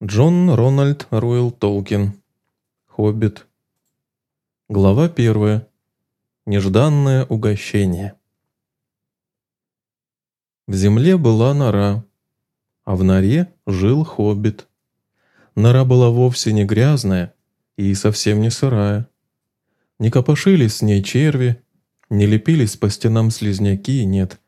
Джон Рональд Руэлл Толкин. Хоббит. Глава первая. Нежданное угощение. В земле была нора, а в норе жил хоббит. Нора была вовсе не грязная и совсем не сырая. Не копошились с ней черви, не лепились по стенам слизняки, нет.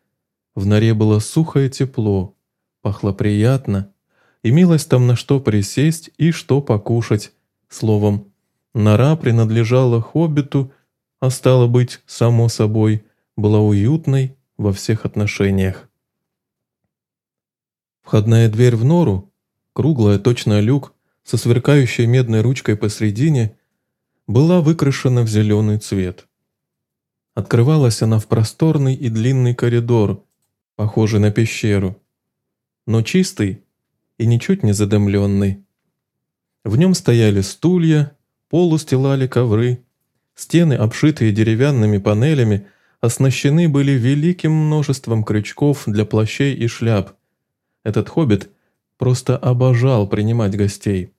В норе было сухо и тепло, пахло приятно – имелось там на что присесть и что покушать. Словом, нора принадлежала хоббиту, а стало быть, само собой, была уютной во всех отношениях. Входная дверь в нору, круглая точно люк, со сверкающей медной ручкой посредине, была выкрашена в зеленый цвет. Открывалась она в просторный и длинный коридор, похожий на пещеру, но чистый и ничуть не задымленный. В нем стояли стулья, пол устилали ковры, стены, обшитые деревянными панелями, оснащены были великим множеством крючков для плащей и шляп. Этот хоббит просто обожал принимать гостей.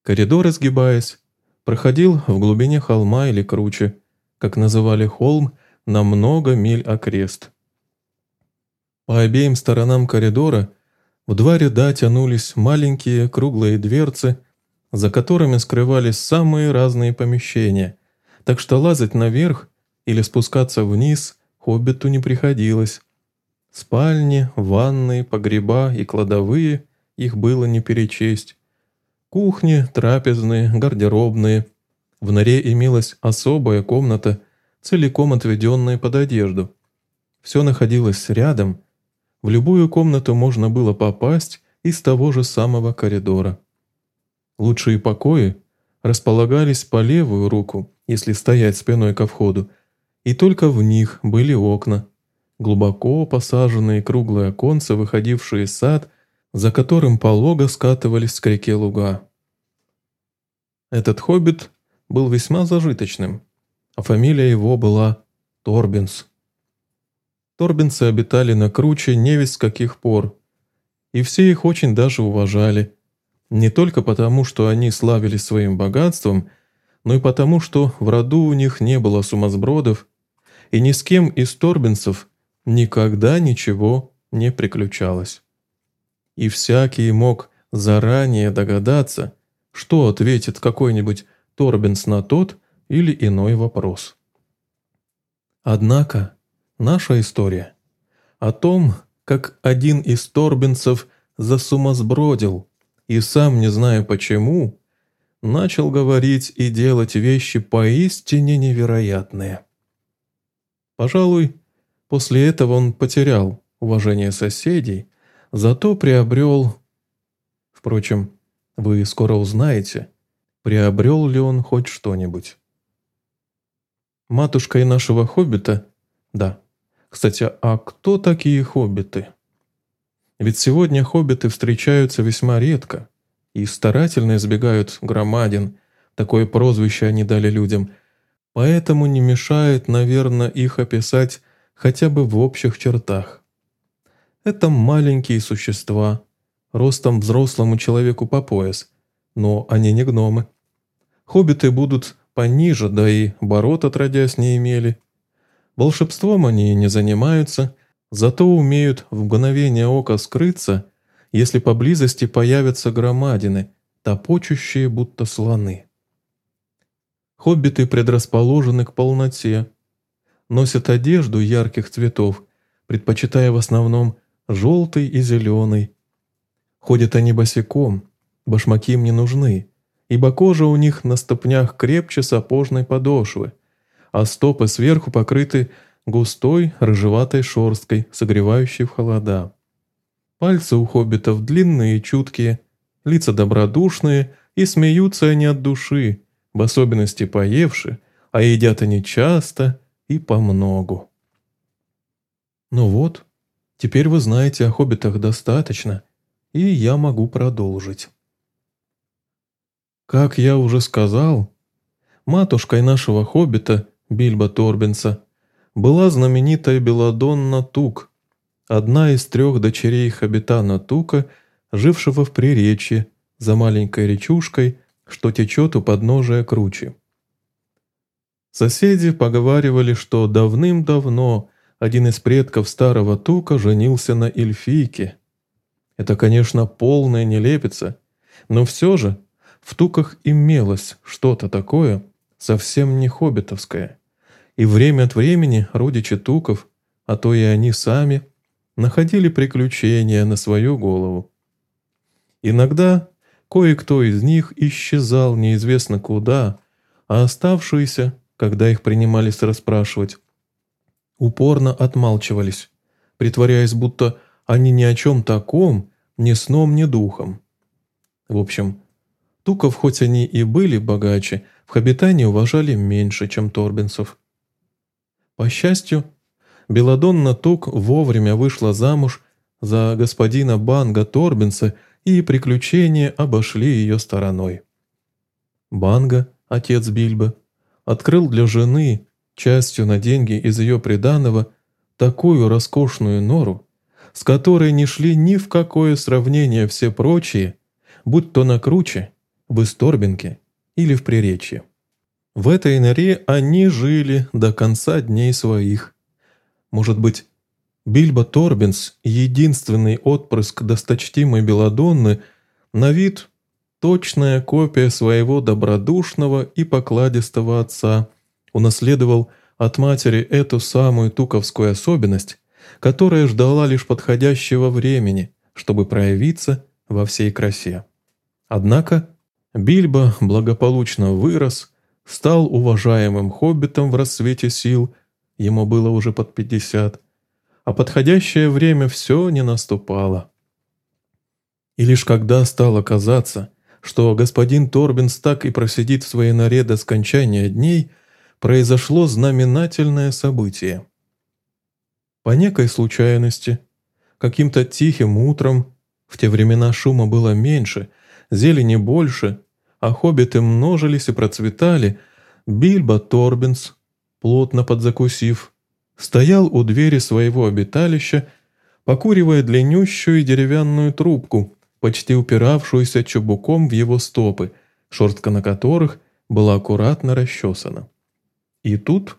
Коридор, изгибаясь, проходил в глубине холма или круче, как называли холм, на много миль окрест. По обеим сторонам коридора в два ряда тянулись маленькие круглые дверцы, за которыми скрывались самые разные помещения, так что лазать наверх или спускаться вниз хоббиту не приходилось. Спальни, ванны, погреба и кладовые их было не перечесть. Кухни, трапезные, гардеробные. В норе имелась особая комната, целиком отведенная под одежду. Все находилось рядом – в любую комнату можно было попасть из того же самого коридора. Лучшие покои располагались по левую руку, если стоять спиной ко входу, и только в них были окна, глубоко посаженные круглые оконца, выходившие из сад, за которым полого скатывались к реке луга. Этот хоббит был весьма зажиточным, а фамилия его была Торбинс. Торбинцы обитали на круче невесть с каких пор, и все их очень даже уважали, не только потому, что они славились своим богатством, но и потому, что в роду у них не было сумасбродов, и ни с кем из торбинцев никогда ничего не приключалось. И всякий мог заранее догадаться, что ответит какой-нибудь торбинс на тот или иной вопрос. Однако Наша история о том, как один из торбинцев засумасбродил и сам, не зная почему, начал говорить и делать вещи поистине невероятные. Пожалуй, после этого он потерял уважение соседей, зато приобрел... Впрочем, вы скоро узнаете, приобрел ли он хоть что-нибудь. Матушкой нашего хоббита, да, кстати, а кто такие хоббиты? Ведь сегодня хоббиты встречаются весьма редко и старательно избегают громадин, такое прозвище они дали людям, поэтому не мешает, наверное, их описать хотя бы в общих чертах. Это маленькие существа, ростом взрослому человеку по пояс, но они не гномы. Хоббиты будут пониже, да и бород отродясь не имели – Волшебством они не занимаются, зато умеют в мгновение ока скрыться, если поблизости появятся громадины, топочущие будто слоны. Хоббиты предрасположены к полноте, носят одежду ярких цветов, предпочитая в основном желтый и зеленый. Ходят они босиком, башмаки им не нужны, ибо кожа у них на ступнях крепче сапожной подошвы – а стопы сверху покрыты густой рыжеватой шерсткой, согревающей в холода. Пальцы у хоббитов длинные и чуткие, лица добродушные, и смеются они от души, в особенности поевши, а едят они часто и помногу. Ну вот, теперь вы знаете о хоббитах достаточно, и я могу продолжить. Как я уже сказал, матушкой нашего хоббита Бильбо Торбинса, была знаменитая Беладонна Тук, одна из трех дочерей Хабитана Тука, жившего в Приречье, за маленькой речушкой, что течет у подножия кручи. Соседи поговаривали, что давным-давно один из предков старого Тука женился на эльфийке. Это, конечно, полная нелепица, но все же в Туках имелось что-то такое, совсем не хоббитовское. И время от времени родичи Туков, а то и они сами, находили приключения на свою голову. Иногда кое-кто из них исчезал неизвестно куда, а оставшиеся, когда их принимались расспрашивать, упорно отмалчивались, притворяясь, будто они ни о чем таком, ни сном, ни духом. В общем, Туков, хоть они и были богаче, в Хабитане уважали меньше, чем Торбинцев. По счастью, Беладонна Тук вовремя вышла замуж за господина Банга Торбинса, и приключения обошли ее стороной. Банга, отец Бильбы, открыл для жены, частью на деньги из ее приданого, такую роскошную нору, с которой не шли ни в какое сравнение все прочие, будь то на круче, в Исторбинке или в Приречье. В этой норе они жили до конца дней своих. Может быть, Бильбо Торбинс, единственный отпрыск досточтимой Беладонны, на вид точная копия своего добродушного и покладистого отца, унаследовал от матери эту самую туковскую особенность, которая ждала лишь подходящего времени, чтобы проявиться во всей красе. Однако Бильбо благополучно вырос, стал уважаемым хоббитом в расцвете сил, ему было уже под пятьдесят, а подходящее время все не наступало. И лишь когда стало казаться, что господин Торбинс так и просидит в своей норе до скончания дней, произошло знаменательное событие. По некой случайности, каким-то тихим утром, в те времена шума было меньше, зелени больше, а хоббиты множились и процветали, Бильбо Торбинс, плотно подзакусив, стоял у двери своего обиталища, покуривая длиннющую деревянную трубку, почти упиравшуюся чубуком в его стопы, шерстка на которых была аккуратно расчесана. И тут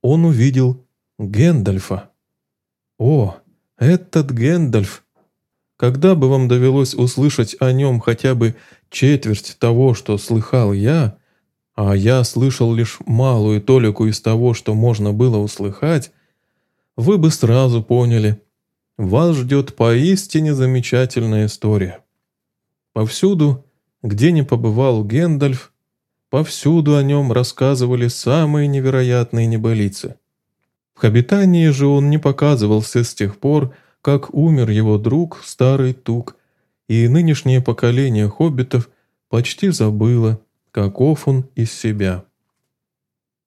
он увидел Гэндальфа. О, этот Гэндальф! Когда бы вам довелось услышать о нем хотя бы четверть того, что слыхал я, а я слышал лишь малую толику из того, что можно было услыхать, вы бы сразу поняли, вас ждет поистине замечательная история. Повсюду, где не побывал Гендальф, повсюду о нем рассказывали самые невероятные небылицы. В Хабитании же он не показывался с тех пор, как умер его друг, старый Тук, и нынешнее поколение хоббитов почти забыло, каков он из себя.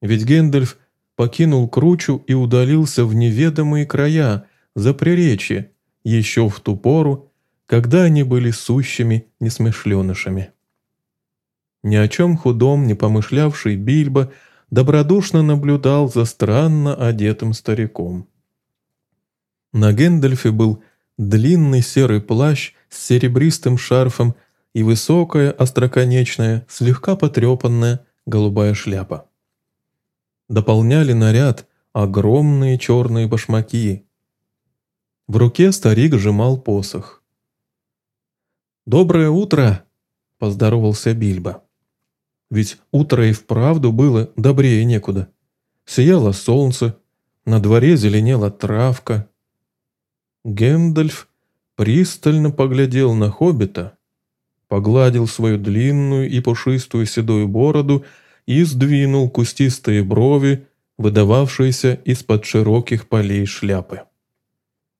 Ведь Гендальф покинул Кручу и удалился в неведомые края, за приречье, еще в ту пору, когда они были сущими несмышленышами. Ни о чем худом не помышлявший Бильбо добродушно наблюдал за странно одетым стариком. На Гэндальфе был длинный серый плащ с серебристым шарфом и высокая, остроконечная, слегка потрепанная голубая шляпа. Дополняли наряд огромные черные башмаки. В руке старик сжимал посох. «Доброе утро!» – поздоровался Бильбо. Ведь утро и вправду было добрее некуда. Сияло солнце, на дворе зеленела травка. Гэндальф пристально поглядел на хоббита, погладил свою длинную и пушистую седую бороду и сдвинул кустистые брови, выдававшиеся из-под широких полей шляпы.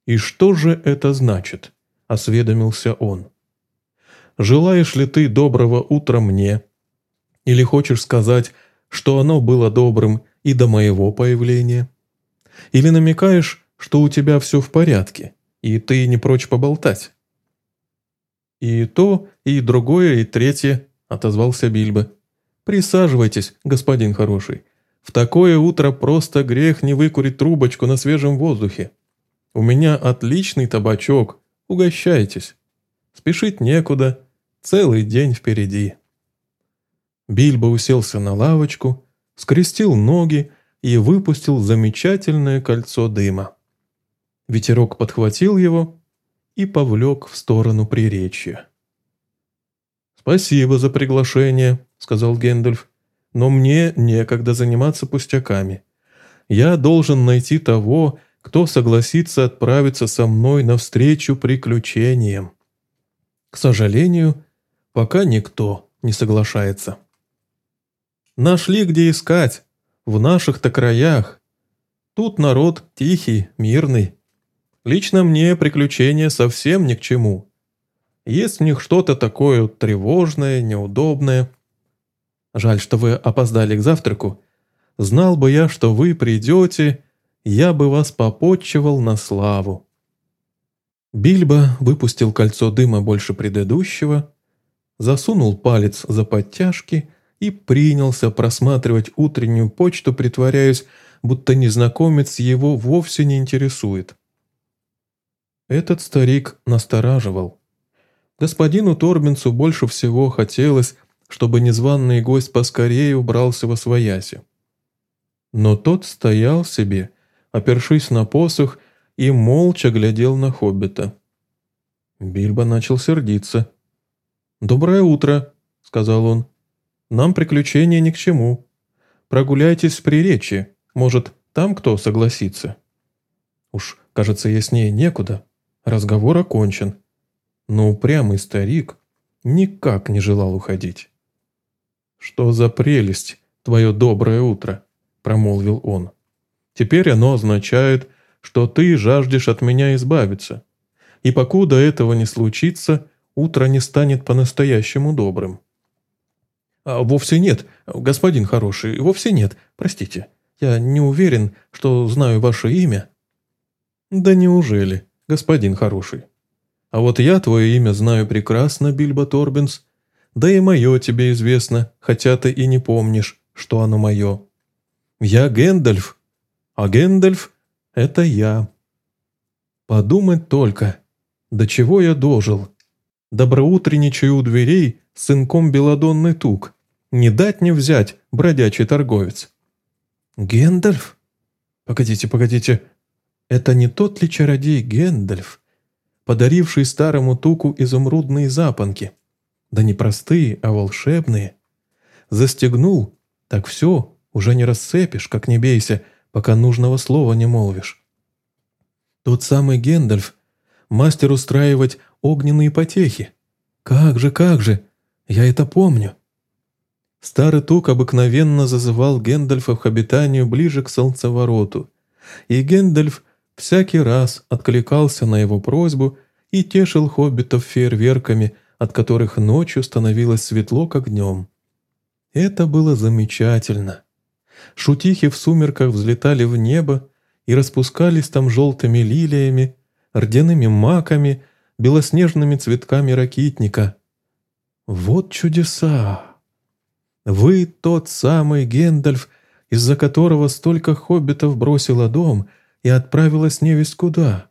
«И что же это значит?» – осведомился он. «Желаешь ли ты доброго утра мне? Или хочешь сказать, что оно было добрым и до моего появления? Или намекаешь, что у тебя все в порядке, и ты не прочь поболтать?» «И то, и другое, и третье», – отозвался Бильбо. «Присаживайтесь, господин хороший. В такое утро просто грех не выкурить трубочку на свежем воздухе. У меня отличный табачок, угощайтесь. Спешить некуда, целый день впереди. Бильбо уселся на лавочку, скрестил ноги и выпустил замечательное кольцо дыма. Ветерок подхватил его и повлек в сторону приречья. «Спасибо за приглашение», — сказал Гэндальф, — «но мне некогда заниматься пустяками. Я должен найти того, кто согласится отправиться со мной навстречу приключениям. К сожалению, пока никто не соглашается». «Нашли, где искать, в наших-то краях. Тут народ тихий, мирный. Лично мне приключения совсем ни к чему. Есть в них что-то такое тревожное, неудобное. Жаль, что вы опоздали к завтраку. Знал бы я, что вы придете, я бы вас попотчевал на славу». Бильбо выпустил кольцо дыма больше предыдущего, засунул палец за подтяжки и принялся просматривать утреннюю почту, притворяясь, будто незнакомец его вовсе не интересует. Этот старик настораживал. Господину Торбинцу больше всего хотелось, чтобы незваный гость поскорее убрался во свояси. Но тот стоял себе, опершись на посох, и молча глядел на хоббита. Бильбо начал сердиться. «Доброе утро», — сказал он. «Нам приключения ни к чему. Прогуляйтесь при речи, может, там кто согласится?» «Уж, кажется, яснее некуда», Разговор окончен. Но упрямый старик никак не желал уходить. «Что за прелесть, твое доброе утро?» – промолвил он. «Теперь оно означает, что ты жаждешь от меня избавиться. И покуда этого не случится, утро не станет по-настоящему добрым». А, «Вовсе нет, господин хороший, вовсе нет, простите. Я не уверен, что знаю ваше имя». «Да неужели?» Господин хороший. А вот я твое имя знаю прекрасно, Бильбо Торбинс, да и мое тебе известно, хотя ты и не помнишь, что оно мое. Я Гэндальф, а Гэндальф — это я. Подумать только, до чего я дожил. Доброутренничаю у дверей с сынком Белладонны Тук. Ни дать ни взять, бродячий торговец. Гэндальф? Погодите, погодите, это не тот ли чародей Гэндальф, подаривший Старому Туку изумрудные запонки? Да не простые, а волшебные. Застегнул, так все, уже не расцепишь, как ни бейся, пока нужного слова не молвишь. Тот самый Гэндальф, мастер устраивать огненные потехи. Как же, как же, я это помню. Старый Тук обыкновенно зазывал Гэндальфа к обитанию ближе к солнцевороту, и Гэндальф всякий раз откликался на его просьбу и тешил хоббитов фейерверками, от которых ночью становилось светло, как днем. Это было замечательно. Шутихи в сумерках взлетали в небо и распускались там желтыми лилиями, рдяными маками, белоснежными цветками ракитника. Вот чудеса! Вы тот самый Гендальф, из-за которого столько хоббитов бросило дом и отправилась невесть куда.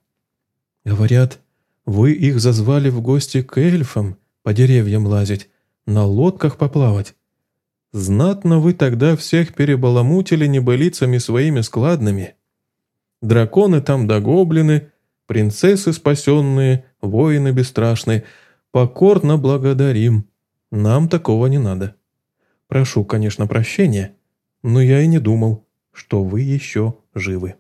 Говорят, вы их зазвали в гости к эльфам по деревьям лазить, на лодках поплавать. Знатно вы тогда всех перебаламутили небылицами своими складными. Драконы там да гоблины, принцессы спасенные, воины бесстрашные. Покорно благодарим. Нам такого не надо. Прошу, конечно, прощения, но я и не думал, что вы еще живы.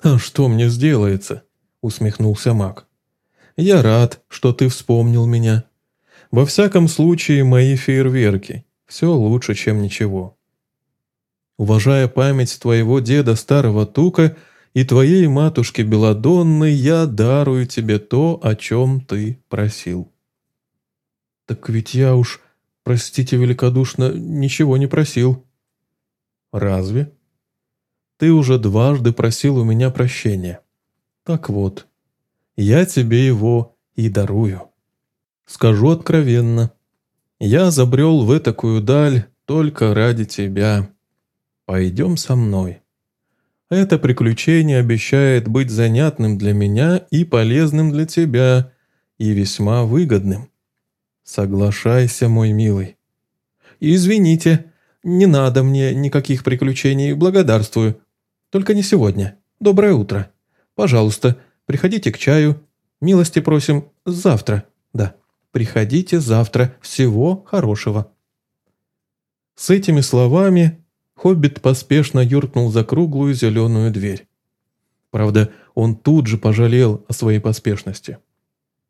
«А что мне сделается?» — усмехнулся маг. «Я рад, что ты вспомнил меня. Во всяком случае, мои фейерверки. Все лучше, чем ничего. Уважая память твоего деда старого тука и твоей матушки Беладонны, я дарую тебе то, о чем ты просил». «Так ведь я уж, простите великодушно, ничего не просил». «Разве?» Ты уже дважды просил у меня прощения. Так вот, я тебе его и дарую. Скажу откровенно, я забрел в этакую даль только ради тебя. Пойдем со мной. Это приключение обещает быть занятным для меня и полезным для тебя, и весьма выгодным. Соглашайся, мой милый. Извините, не надо мне никаких приключений, благодарствую. Только не сегодня. Доброе утро. Пожалуйста, приходите к чаю. Милости просим завтра. Да, приходите завтра. Всего хорошего. С этими словами Хоббит поспешно юркнул за круглую зеленую дверь. Правда, он тут же пожалел о своей поспешности.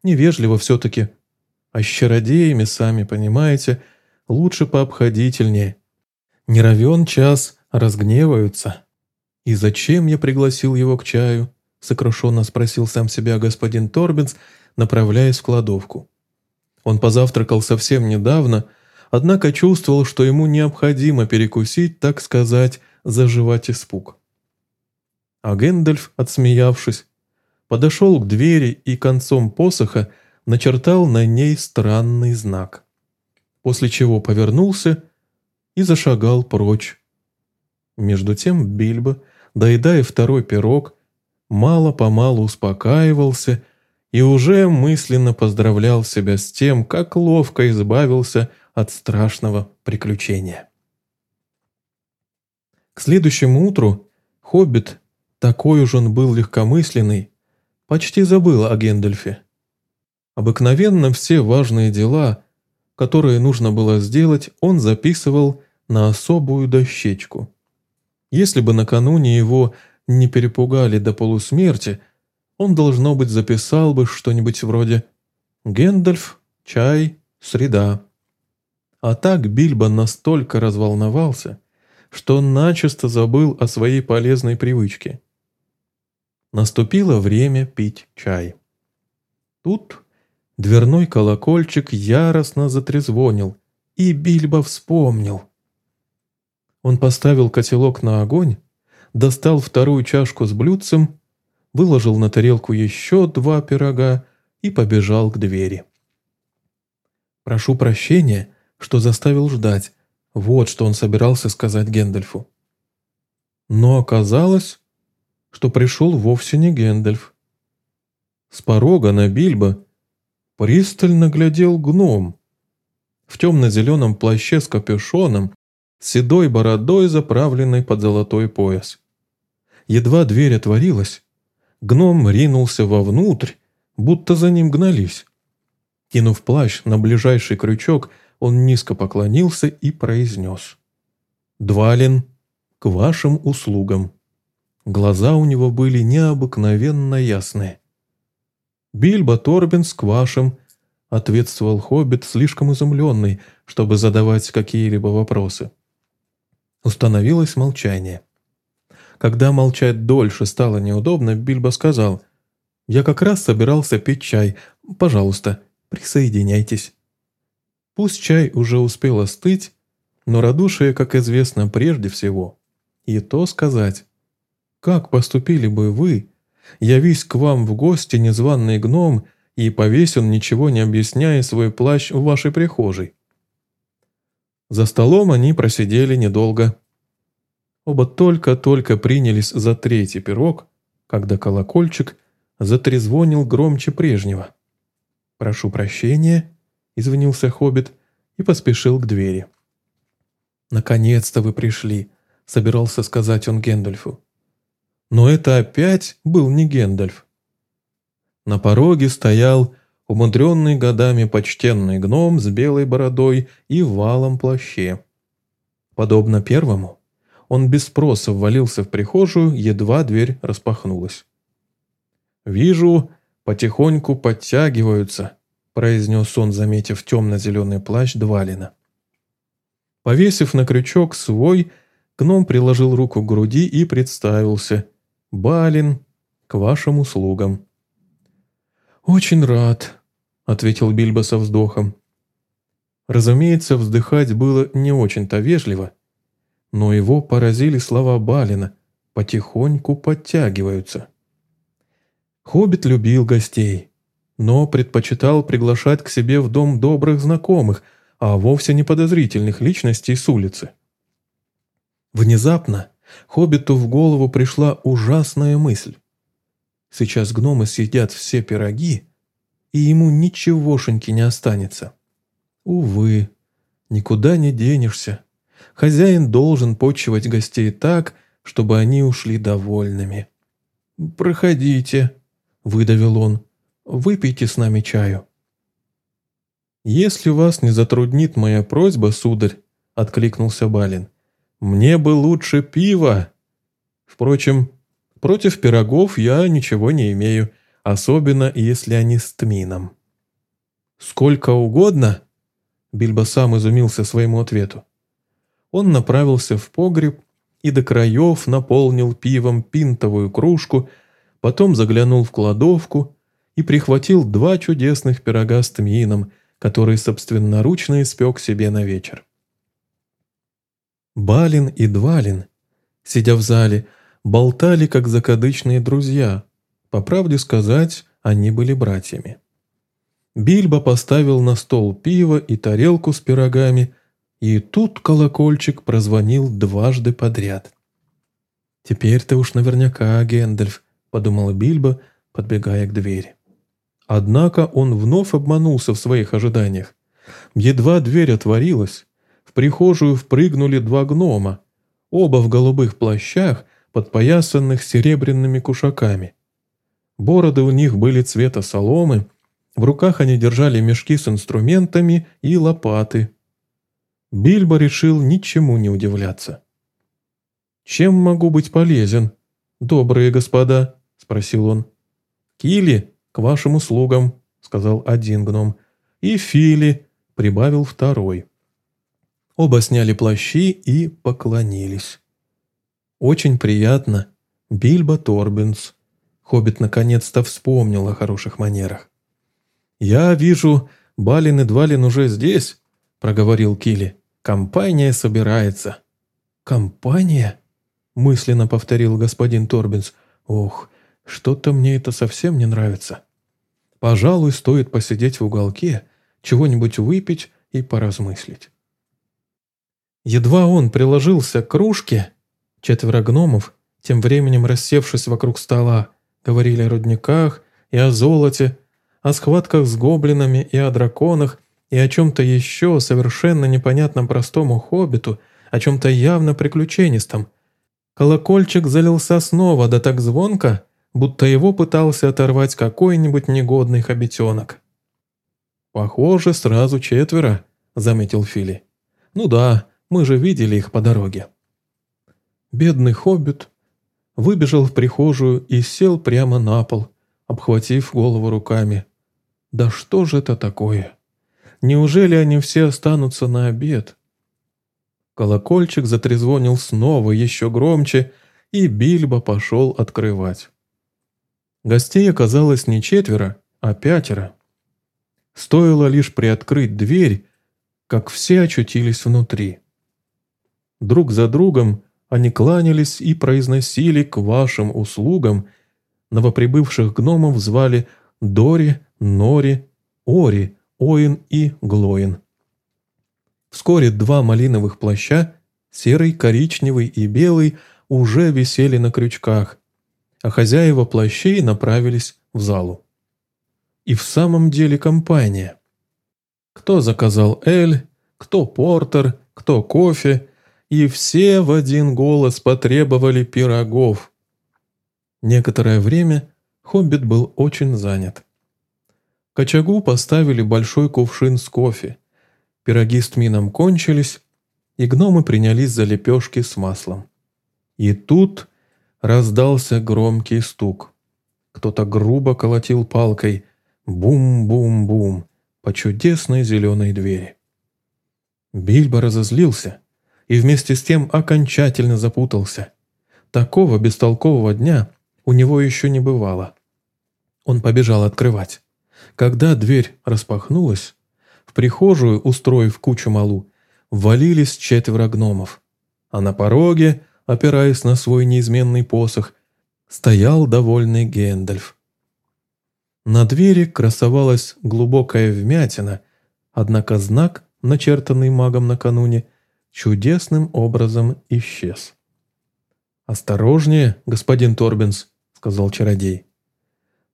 Невежливо все-таки. А с чародеями, сами понимаете, лучше пообходительнее. Не равен час, разгневаются. «И зачем я пригласил его к чаю?» — сокрушенно спросил сам себя господин Торбинс, направляясь в кладовку. Он позавтракал совсем недавно — однако чувствовал, что ему необходимо перекусить, так сказать, заживать испуг. А Гэндальф, отсмеявшись, подошел к двери и концом посоха начертал на ней странный знак, после чего повернулся и зашагал прочь. Между тем Бильбо, доедая второй пирог, мало-помалу успокаивался и уже мысленно поздравлял себя с тем, как ловко избавился от страшного приключения. К следующему утру Хоббит, такой уж он был легкомысленный, почти забыл о Гендальфе. Обыкновенно все важные дела, которые нужно было сделать, он записывал на особую дощечку. Если бы накануне его не перепугали до полусмерти, он, должно быть, записал бы что-нибудь вроде «Гэндальф, чай, среда». А так Бильбо настолько разволновался, что начисто забыл о своей полезной привычке. Наступило время пить чай. Тут дверной колокольчик яростно затрезвонил, и Бильбо вспомнил. Он поставил котелок на огонь, достал вторую чашку с блюдцем, выложил на тарелку еще два пирога и побежал к двери. «Прошу прощения», что заставил ждать. Вот что он собирался сказать Гендальфу. Но оказалось, что пришел вовсе не Гендальф. С порога на Бильбо пристально глядел гном. В темно-зеленом плаще с капюшоном, седой бородой, заправленной под золотой пояс. Едва дверь отворилась, гном ринулся вовнутрь, будто за ним гнались. Кинув плащ на ближайший крючок, он низко поклонился и произнес. «Двалин, к вашим услугам». Глаза у него были необыкновенно ясные. «Бильбо Торбинс к вашим», — ответствовал Хоббит, слишком изумленный, чтобы задавать какие-либо вопросы. Установилось молчание. Когда молчать дольше стало неудобно, Бильбо сказал, «Я как раз собирался пить чай. Пожалуйста, присоединяйтесь». Пусть чай уже успел остыть, но радушие, как известно, прежде всего. И то сказать, как поступили бы вы, явись к вам в гости незваный гном и повесь он, ничего не объясняя, свой плащ в вашей прихожей. За столом они просидели недолго. Оба только-только принялись за третий пирог, когда колокольчик затрезвонил громче прежнего. «Прошу прощения», извинился Хоббит и поспешил к двери. «Наконец-то вы пришли», — собирался сказать он Гендальфу. Но это опять был не Гендальф. На пороге стоял умудренный годами почтенный гном с белой бородой и валом плаще. Подобно первому, он без спроса ввалился в прихожую, едва дверь распахнулась. «Вижу, потихоньку подтягиваются», произнес он, заметив темно-зеленый плащ Двалина. Повесив на крючок свой, гном приложил руку к груди и представился. «Балин, к вашим услугам». «Очень рад», — ответил Бильбо со вздохом. Разумеется, вздыхать было не очень-то вежливо, но его поразили слова Балина «потихоньку подтягиваются». Хоббит любил гостей, но предпочитал приглашать к себе в дом добрых знакомых, а вовсе не подозрительных личностей с улицы. Внезапно Хоббиту в голову пришла ужасная мысль. Сейчас гномы съедят все пироги, и ему ничегошеньки не останется. Увы, никуда не денешься. Хозяин должен почивать гостей так, чтобы они ушли довольными. «Проходите», — выдавил он, — «выпейте с нами чаю». «Если вас не затруднит моя просьба, сударь», — откликнулся Балин, — «мне бы лучше пива. Впрочем, против пирогов я ничего не имею, особенно если они с тмином». «Сколько угодно?» Бильбо сам изумился своему ответу. Он направился в погреб и до краев наполнил пивом пинтовую кружку, потом заглянул в кладовку и прихватил два чудесных пирога с тмином, которые собственноручно испек себе на вечер. Балин и Двалин, сидя в зале, болтали как закадычные друзья. По правде сказать, они были братьями. Бильбо поставил на стол пиво и тарелку с пирогами, и тут колокольчик прозвонил дважды подряд. «Теперь ты уж наверняка Гэндальф», — подумал Бильбо, подбегая к двери. Однако он вновь обманулся в своих ожиданиях. Едва дверь отворилась, в прихожую впрыгнули два гнома, оба в голубых плащах, подпоясанных серебряными кушаками. Бороды у них были цвета соломы, в руках они держали мешки с инструментами и лопаты. Бильбо решил ничему не удивляться. «Чем могу быть полезен, добрые господа?» – спросил он. «Кили, к вашим услугам», – сказал один гном. «И Фили», – прибавил второй. Оба сняли плащи и поклонились. «Очень приятно, Бильбо Торбинс». Хоббит наконец-то вспомнил о хороших манерах. «Я вижу, Балин и Двалин уже здесь», — проговорил Килли. «Компания собирается». «Компания?» — мысленно повторил господин Торбинс. «Ох, что-то мне это совсем не нравится. Пожалуй, стоит посидеть в уголке, чего-нибудь выпить и поразмыслить». Едва он приложился к кружке, четверо гномов, тем временем рассевшись вокруг стола, говорили о рудниках и о золоте, о схватках с гоблинами и о драконах, и о чем-то еще совершенно непонятном простому хоббиту, о чем-то явно приключенистом. Колокольчик залился снова, да так звонко, будто его пытался оторвать какой-нибудь негодный хоббитенок. «Похоже, сразу четверо», — заметил Фили. «Ну да, мы же видели их по дороге». Бедный хоббит выбежал в прихожую и сел прямо на пол, обхватив голову руками. «Да что же это такое? Неужели они все останутся на обед?» Колокольчик затрезвонил снова, еще громче, и Бильбо пошел открывать. Гостей оказалось не четверо, а пятеро. Стоило лишь приоткрыть дверь, как все очутились внутри. Друг за другом они кланялись и произносили к вашим услугам Новоприбывших гномов звали Дори, Нори, Ори, Оин и Глоин. Вскоре два малиновых плаща, серый, коричневый и белый, уже висели на крючках, а хозяева плащей направились в залу. И в самом деле компания. Кто заказал эль, кто портер, кто кофе, и все в один голос потребовали пирогов. Некоторое время Хоббит был очень занят. К поставили большой кувшин с кофе. Пироги с тмином кончились, и гномы принялись за лепешки с маслом. И тут раздался громкий стук. Кто-то грубо колотил палкой «бум-бум-бум» по чудесной зеленой двери. Бильбо разозлился и вместе с тем окончательно запутался. Такого бестолкового дня у него еще не бывало. Он побежал открывать. Когда дверь распахнулась, в прихожую, устроив кучу малу, ввалились четверо гномов. А на пороге, опираясь на свой неизменный посох, стоял довольный Гэндальф. На двери красовалась глубокая вмятина, однако знак, начертанный магом накануне, чудесным образом исчез. «Осторожнее, господин Торбинс», сказал чародей.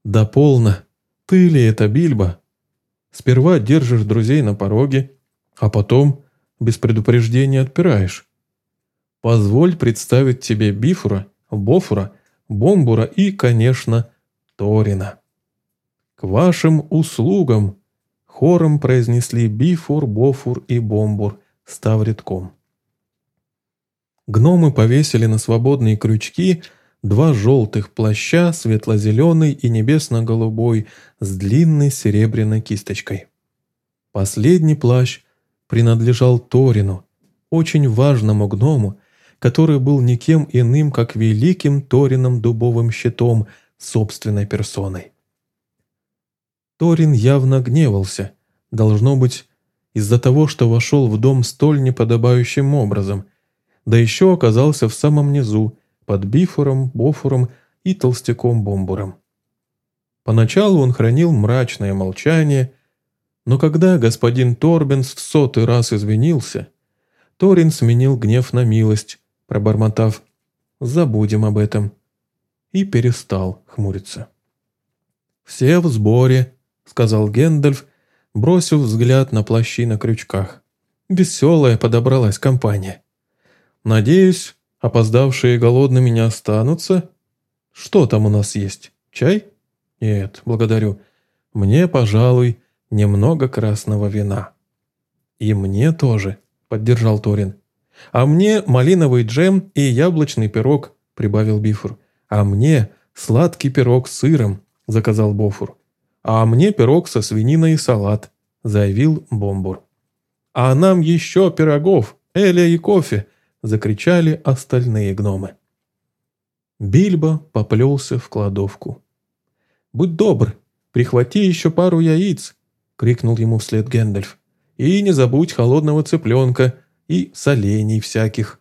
«Да полно. Ты ли это, Бильбо? Сперва держишь друзей на пороге, а потом без предупреждения отпираешь. Позволь представить тебе Бифура, Бофура, Бомбура и, конечно, Торина. К вашим услугам хором произнесли Бифур, Бофур и Бомбур, став редком. Гномы повесили на свободные крючки два желтых плаща, светло-зеленый и небесно-голубой, с длинной серебряной кисточкой. Последний плащ принадлежал Торину, очень важному гному, который был никем иным, как великим Торином дубовым щитом собственной персоной. Торин явно гневался, должно быть, из-за того, что вошел в дом столь неподобающим образом, да еще оказался в самом низу, под Бифором, Бофором и Толстяком Бомбуром. Поначалу он хранил мрачное молчание, но когда господин Торбенс в сотый раз извинился, Торин сменил гнев на милость, пробормотав «забудем об этом» и перестал хмуриться. «Все в сборе», — сказал Гендальф, бросив взгляд на плащи на крючках. «Веселая подобралась компания. Надеюсь, опоздавшие голодными не останутся. Что там у нас есть? Чай? Нет, благодарю. Мне, пожалуй, немного красного вина». «И мне тоже», — поддержал Торин. «А мне малиновый джем и яблочный пирог», – прибавил Бифур. «А мне сладкий пирог с сыром», – заказал Бофур. «А мне пирог со свининой и салат», – заявил Бомбур. «А нам еще пирогов, Эля и кофе», – закричали остальные гномы. Бильбо поплелся в кладовку. «Будь добр, прихвати еще пару яиц», — крикнул ему вслед Гэндальф. «И не забудь холодного цыпленка, и солений всяких.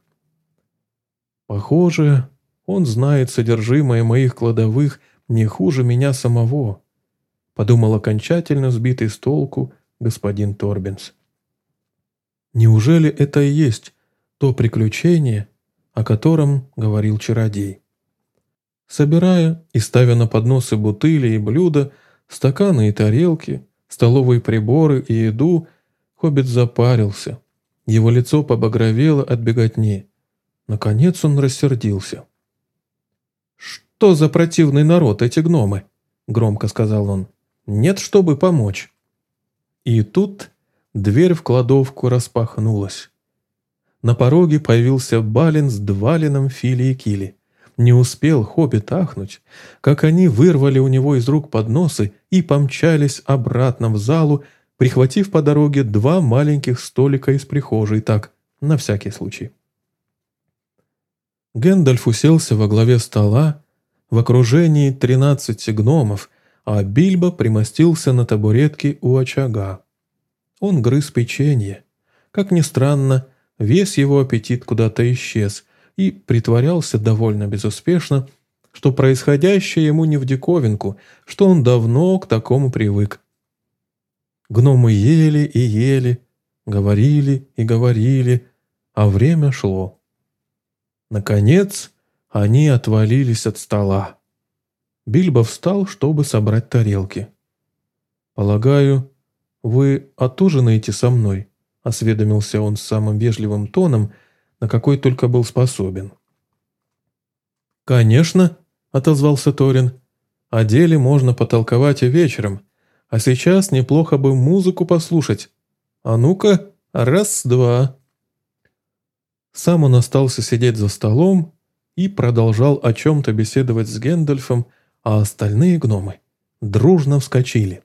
Похоже, он знает содержимое моих кладовых не хуже меня самого, подумал окончательно сбитый с толку господин Торбинс. Неужели это и есть то приключение, о котором говорил чародей? Собирая и ставя на подносы бутыли и блюда, стаканы и тарелки, столовые приборы и еду, Хоббит запарился, его лицо побагровело от беготни. Наконец он рассердился. «Что за противный народ эти гномы?» – громко сказал он. «Нет, чтобы помочь». И тут дверь в кладовку распахнулась. На пороге появился Балин с Двалином, Фили и Кили. Не успел хоббит ахнуть, как они вырвали у него из рук подносы и помчались обратно в залу, прихватив по дороге два маленьких столика из прихожей, так, на всякий случай. Гэндальф уселся во главе стола в окружении тринадцати гномов, а Бильбо примостился на табуретке у очага. Он грыз печенье. Как ни странно, весь его аппетит куда-то исчез и притворялся довольно безуспешно, что происходящее ему не в диковинку, что он давно к такому привык, Гномы ели и ели, говорили и говорили, а время шло. Наконец, они отвалились от стола. Бильбо встал, чтобы собрать тарелки. «Полагаю, вы отужинаете со мной?» – осведомился он самым вежливым тоном, на какой только был способен. «Конечно», – отозвался Торин. «О деле можно потолковать и вечером, а сейчас неплохо бы музыку послушать. А ну-ка, раз-два». Сам он остался сидеть за столом и продолжал о чем-то беседовать с Гэндальфом, а остальные гномы дружно вскочили.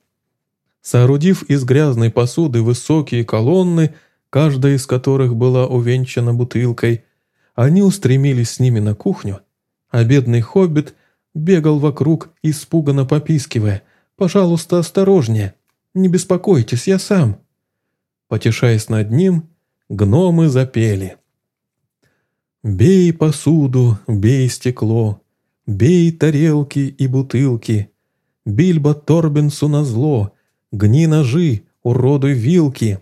Соорудив из грязной посуды высокие колонны, каждая из которых была увенчана бутылкой, они устремились с ними на кухню, а бедный хоббит бегал вокруг, испуганно попискивая, Пожалуйста, осторожнее. Не беспокойтесь, я сам». Потешаясь над ним, гномы запели. «Бей посуду, бей стекло, бей тарелки и бутылки, Бильбо Торбинсу назло, гни ножи, уродуй вилки.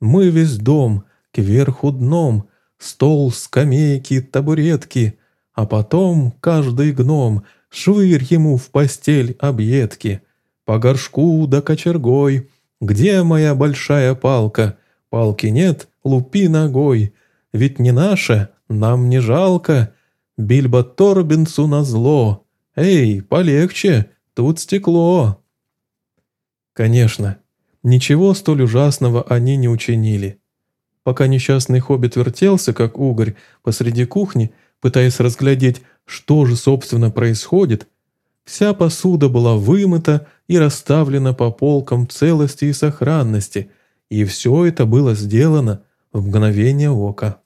Мы весь дом, кверху дном, стол, скамейки, табуретки, а потом каждый гном швырь ему в постель объедки». по горшку да кочергой. Где моя большая палка? Палки нет, лупи ногой. Ведь не наша, нам не жалко. Бильбо Торбинсу назло. Эй, полегче, тут стекло. Конечно, ничего столь ужасного они не учинили. Пока несчастный хоббит вертелся, как угорь, посреди кухни, пытаясь разглядеть, что же, собственно, происходит, вся посуда была вымыта и расставлена по полкам целости и сохранности, и все это было сделано в мгновение ока.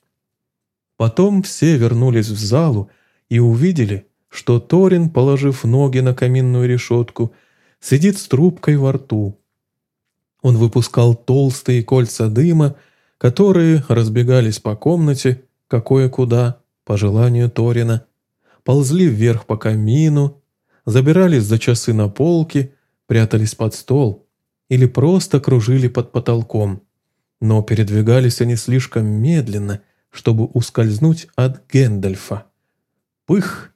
Потом все вернулись в залу и увидели, что Торин, положив ноги на каминную решетку, сидит с трубкой во рту. Он выпускал толстые кольца дыма, которые разбегались по комнате, какое куда, по желанию Торина, ползли вверх по камину, забирались за часы на полки, прятались под стол или просто кружили под потолком. Но передвигались они слишком медленно, чтобы ускользнуть от Гэндальфа. Пых!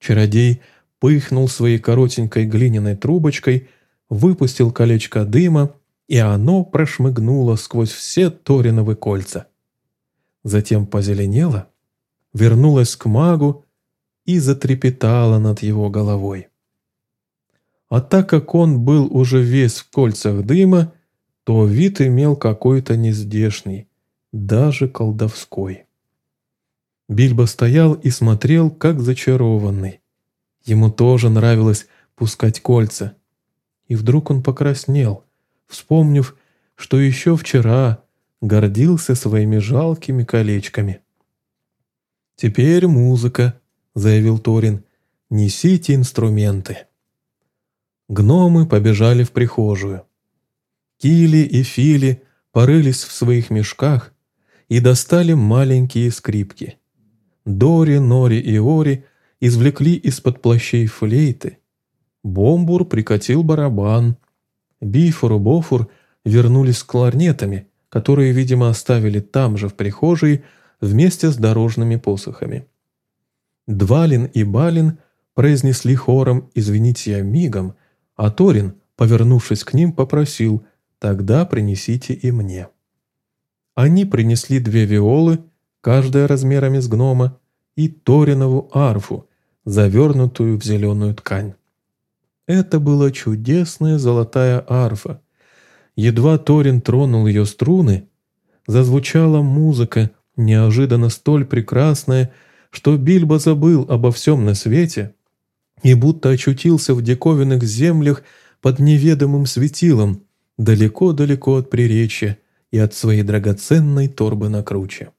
Чародей пыхнул своей коротенькой глиняной трубочкой, выпустил колечко дыма, и оно прошмыгнуло сквозь все Ториновы кольца. Затем позеленело, вернулось к магу и затрепетало над его головой. А так как он был уже весь в кольцах дыма, то вид имел какой-то нездешний, даже колдовской. Бильбо стоял и смотрел, как зачарованный. Ему тоже нравилось пускать кольца. И вдруг он покраснел, вспомнив, что еще вчера гордился своими жалкими колечками. «Теперь музыка», — заявил Торин. «Несите инструменты». Гномы побежали в прихожую. Кили и Фили порылись в своих мешках и достали маленькие скрипки. Дори, Нори и Ори извлекли из-под плащей флейты. Бомбур прикатил барабан. Бифур и Бофур вернулись с кларнетами, которые, видимо, оставили там же в прихожей вместе с дорожными посохами. Двалин и Балин произнесли хором «Извините, я мигом», а Торин, повернувшись к ним, попросил «Тогда принесите и мне». Они принесли две виолы, каждая размерами с гнома, и Торинову арфу, завернутую в зеленую ткань. Это была чудесная золотая арфа. Едва Торин тронул ее струны, зазвучала музыка, неожиданно столь прекрасная, что Бильбо забыл обо всем на свете и будто очутился в диковинных землях под неведомым светилом, далеко-далеко от приречья и от своей драгоценной торбы на круче.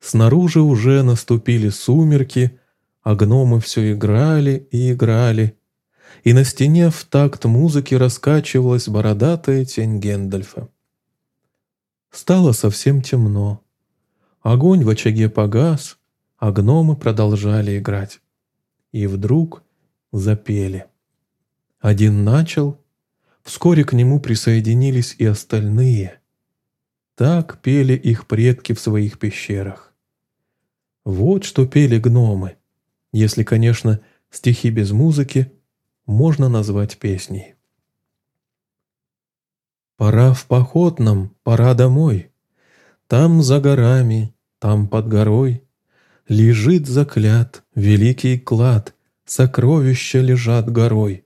Снаружи уже наступили сумерки, а гномы все играли и играли, и на стене в такт музыки раскачивалась бородатая тень Гендальфа. Стало совсем темно. Огонь в очаге погас, а гномы продолжали играть и вдруг запели. Один начал, вскоре к нему присоединились и остальные. Так пели их предки в своих пещерах. Вот что пели гномы, если, конечно, стихи без музыки можно назвать песней. Пора в поход нам, пора домой. Там за горами, там под горой Лежит заклят великий клад, Сокровища лежат горой.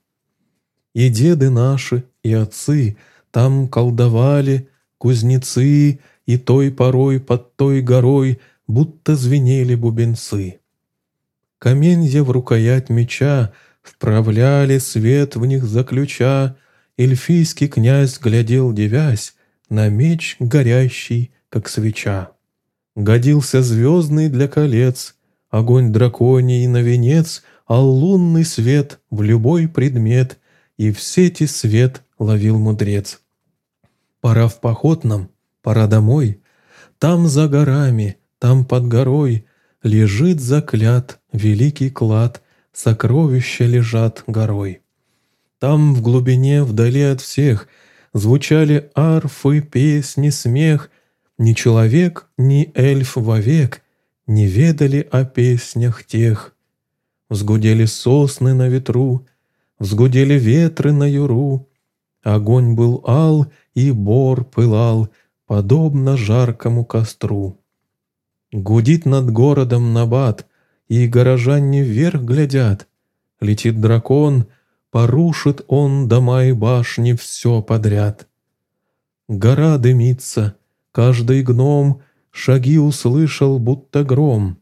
И деды наши, и отцы Там колдовали, кузнецы, И той порой под той горой Будто звенели бубенцы. Каменья в рукоять меча Вправляли свет в них заключа, Эльфийский князь глядел, девясь, На меч горящий, как свеча. Годился звездный для колец, Огонь драконий на венец, А лунный свет в любой предмет, И в сети свет ловил мудрец. Пора в поход нам, пора домой, Там за горами, там под горой Лежит заклят великий клад, Сокровища лежат горой. Там в глубине, вдали от всех, Звучали арфы, песни, смех, ни человек, ни эльф вовек Не ведали о песнях тех. Сгудели сосны на ветру, Взгудели ветры на юру, Огонь был ал, и бор пылал, Подобно жаркому костру. Гудит над городом набат, И горожане вверх глядят. Летит дракон, порушит он дома и башни все подряд. Гора дымится, каждый гном Шаги услышал, будто гром.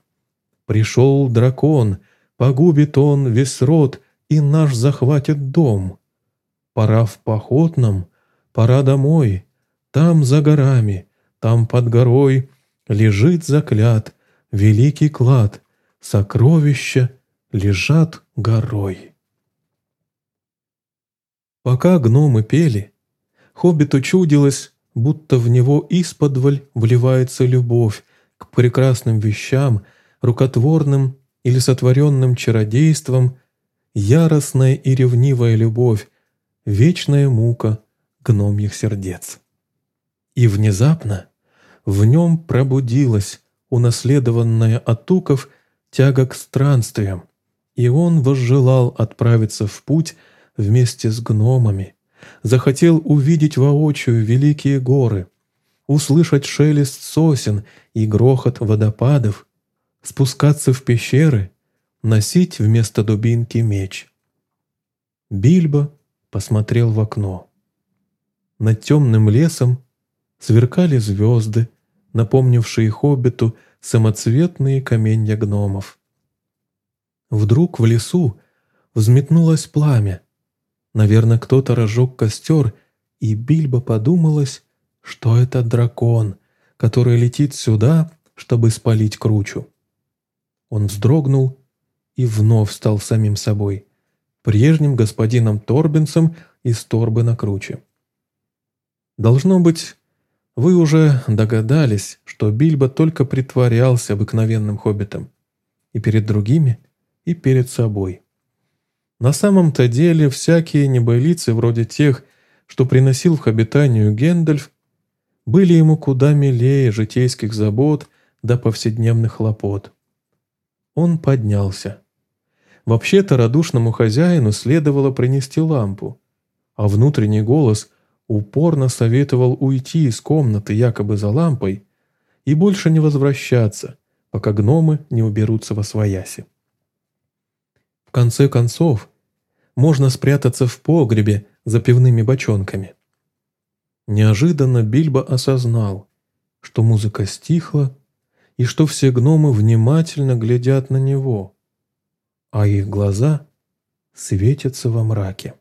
Пришел дракон, погубит он весь род И наш захватит дом. Пора в поход нам, пора домой. Там за горами, там под горой Лежит заклят великий клад, Сокровища лежат горой. Пока гномы пели, хоббиту чудилось, будто в него исподволь вливается любовь к прекрасным вещам, рукотворным или сотворенным чародейством, яростная и ревнивая любовь, вечная мука гномьих сердец. И внезапно в нем пробудилась унаследованная от туков тяга к странствиям, и он возжелал отправиться в путь вместе с гномами, захотел увидеть воочию великие горы, услышать шелест сосен и грохот водопадов, спускаться в пещеры, носить вместо дубинки меч. Бильбо посмотрел в окно. Над темным лесом сверкали звезды, напомнившие хоббиту самоцветные каменья гномов. Вдруг в лесу взметнулось пламя. Наверное, кто-то разжег костер, и Бильбо подумалось, что это дракон, который летит сюда, чтобы спалить кручу. Он вздрогнул и вновь стал самим собой прежним господином Торбинсом из торбы на круче. Должно быть, вы уже догадались, что Бильбо только притворялся обыкновенным хоббитом. И перед другими, и перед собой. На самом-то деле всякие небылицы, вроде тех, что приносил в хоббитанию Гендальф, были ему куда милее житейских забот до повседневных хлопот. Он поднялся. Вообще-то радушному хозяину следовало принести лампу, а внутренний голос упорно советовал уйти из комнаты якобы за лампой и больше не возвращаться, пока гномы не уберутся во свояси. В конце концов, можно спрятаться в погребе за пивными бочонками. Неожиданно Бильбо осознал, что музыка стихла и что все гномы внимательно глядят на него а их глаза светятся во мраке.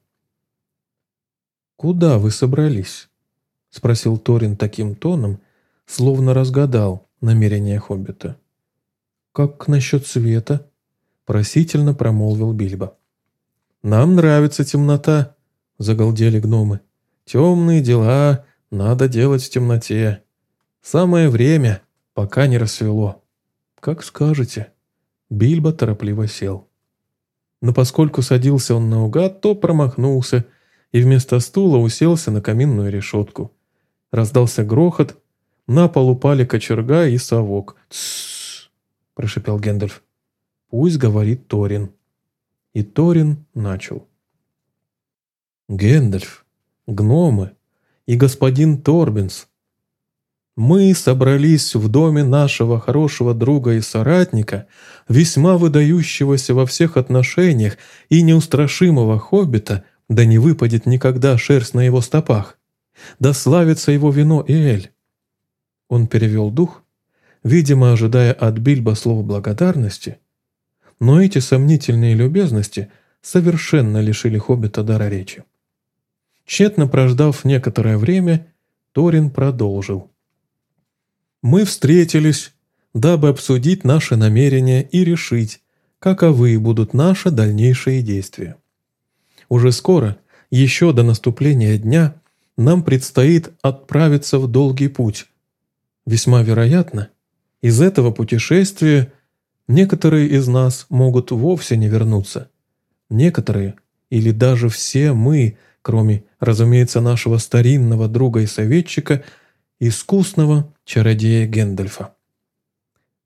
«Куда вы собрались?» — спросил Торин таким тоном, словно разгадал намерение Хоббита. «Как насчет света?» — просительно промолвил Бильбо. «Нам нравится темнота», — загалдели гномы. «Темные дела надо делать в темноте. Самое время, пока не рассвело». «Как скажете». Бильбо торопливо сел но поскольку садился он наугад, то промахнулся и вместо стула уселся на каминную решетку. Раздался грохот, на пол упали кочерга и совок. «Тссс!» – прошипел Гэндальф. «Пусть говорит Торин». И Торин начал. «Гэндальф, гномы и господин Торбинс, мы собрались в доме нашего хорошего друга и соратника, весьма выдающегося во всех отношениях и неустрашимого хоббита, да не выпадет никогда шерсть на его стопах. Да славится его вино и эль. Он перевел дух, видимо, ожидая от Бильбо слов благодарности, но эти сомнительные любезности совершенно лишили хоббита дара речи. Тщетно прождав некоторое время, Торин продолжил мы встретились, дабы обсудить наши намерения и решить, каковы будут наши дальнейшие действия. Уже скоро, еще до наступления дня, нам предстоит отправиться в долгий путь. Весьма вероятно, из этого путешествия некоторые из нас могут вовсе не вернуться. Некоторые, или даже все мы, кроме, разумеется, нашего старинного друга и советчика – искусного чародея Гендальфа.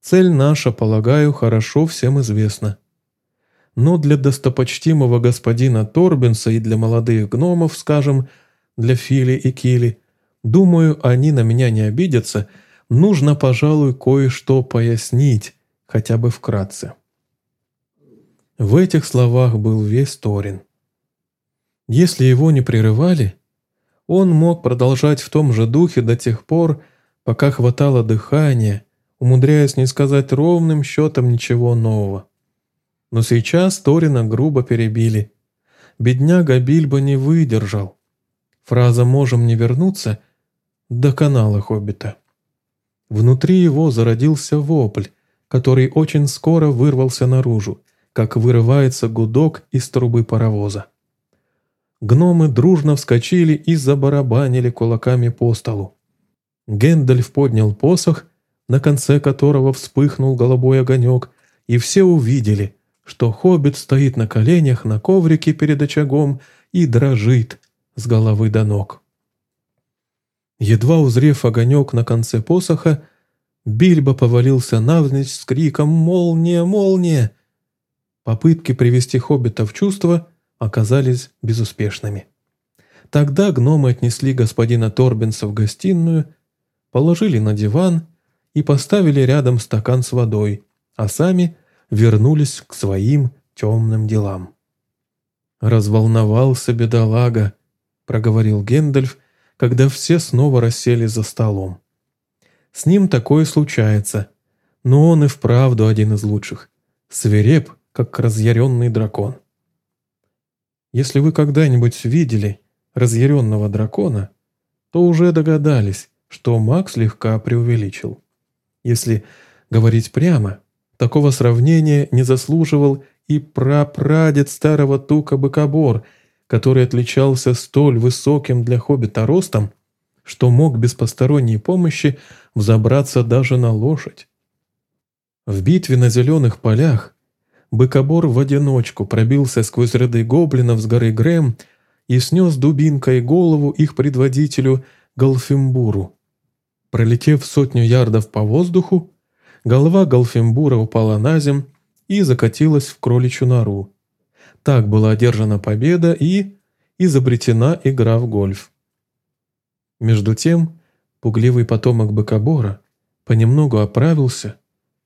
Цель наша, полагаю, хорошо всем известна. но для достопочтимого господина Торбинса и для молодых гномов, скажем, для Фили и Кили, думаю, они на меня не обидятся, нужно, пожалуй, кое-что пояснить, хотя бы вкратце. В этих словах был весь Торин. Если его не прерывали, он мог продолжать в том же духе до тех пор, пока хватало дыхания, умудряясь не сказать ровным счетом ничего нового. Но сейчас Торина грубо перебили. Бедняга Бильбо не выдержал. Фраза «можем не вернуться» до канала Хоббита. Внутри его зародился вопль, который очень скоро вырвался наружу как вырывается гудок из трубы паровоза. Гномы дружно вскочили и забарабанили кулаками по столу. Гэндальф поднял посох, на конце которого вспыхнул голубой огонек, и все увидели, что хоббит стоит на коленях на коврике перед очагом и дрожит с головы до ног. Едва узрев огонек на конце посоха, Бильбо повалился навзничь с криком «Молния! Молния!» Попытки привести хоббита в чувство оказались безуспешными. Тогда гномы отнесли господина Торбинса в гостиную, положили на диван и поставили рядом стакан с водой, а сами вернулись к своим темным делам. «Разволновался бедолага», — проговорил Гендальф, когда все снова рассели за столом. «С ним такое случается, но он и вправду один из лучших. Свиреп как разъяренный дракон. Если вы когда-нибудь видели разъяренного дракона, то уже догадались, что маг слегка преувеличил. Если говорить прямо, такого сравнения не заслуживал и прапрадед старого тука Быкобор, который отличался столь высоким для хоббита ростом, что мог без посторонней помощи взобраться даже на лошадь. В битве на зеленых полях Быкобор в одиночку пробился сквозь ряды гоблинов с горы Грэм и снес дубинкой голову их предводителю Галфимбуру. Пролетев сотню ярдов по воздуху, голова Галфимбура упала на земь и закатилась в кроличью нору. Так была одержана победа и изобретена игра в гольф. Между тем, пугливый потомок Быкобора понемногу оправился,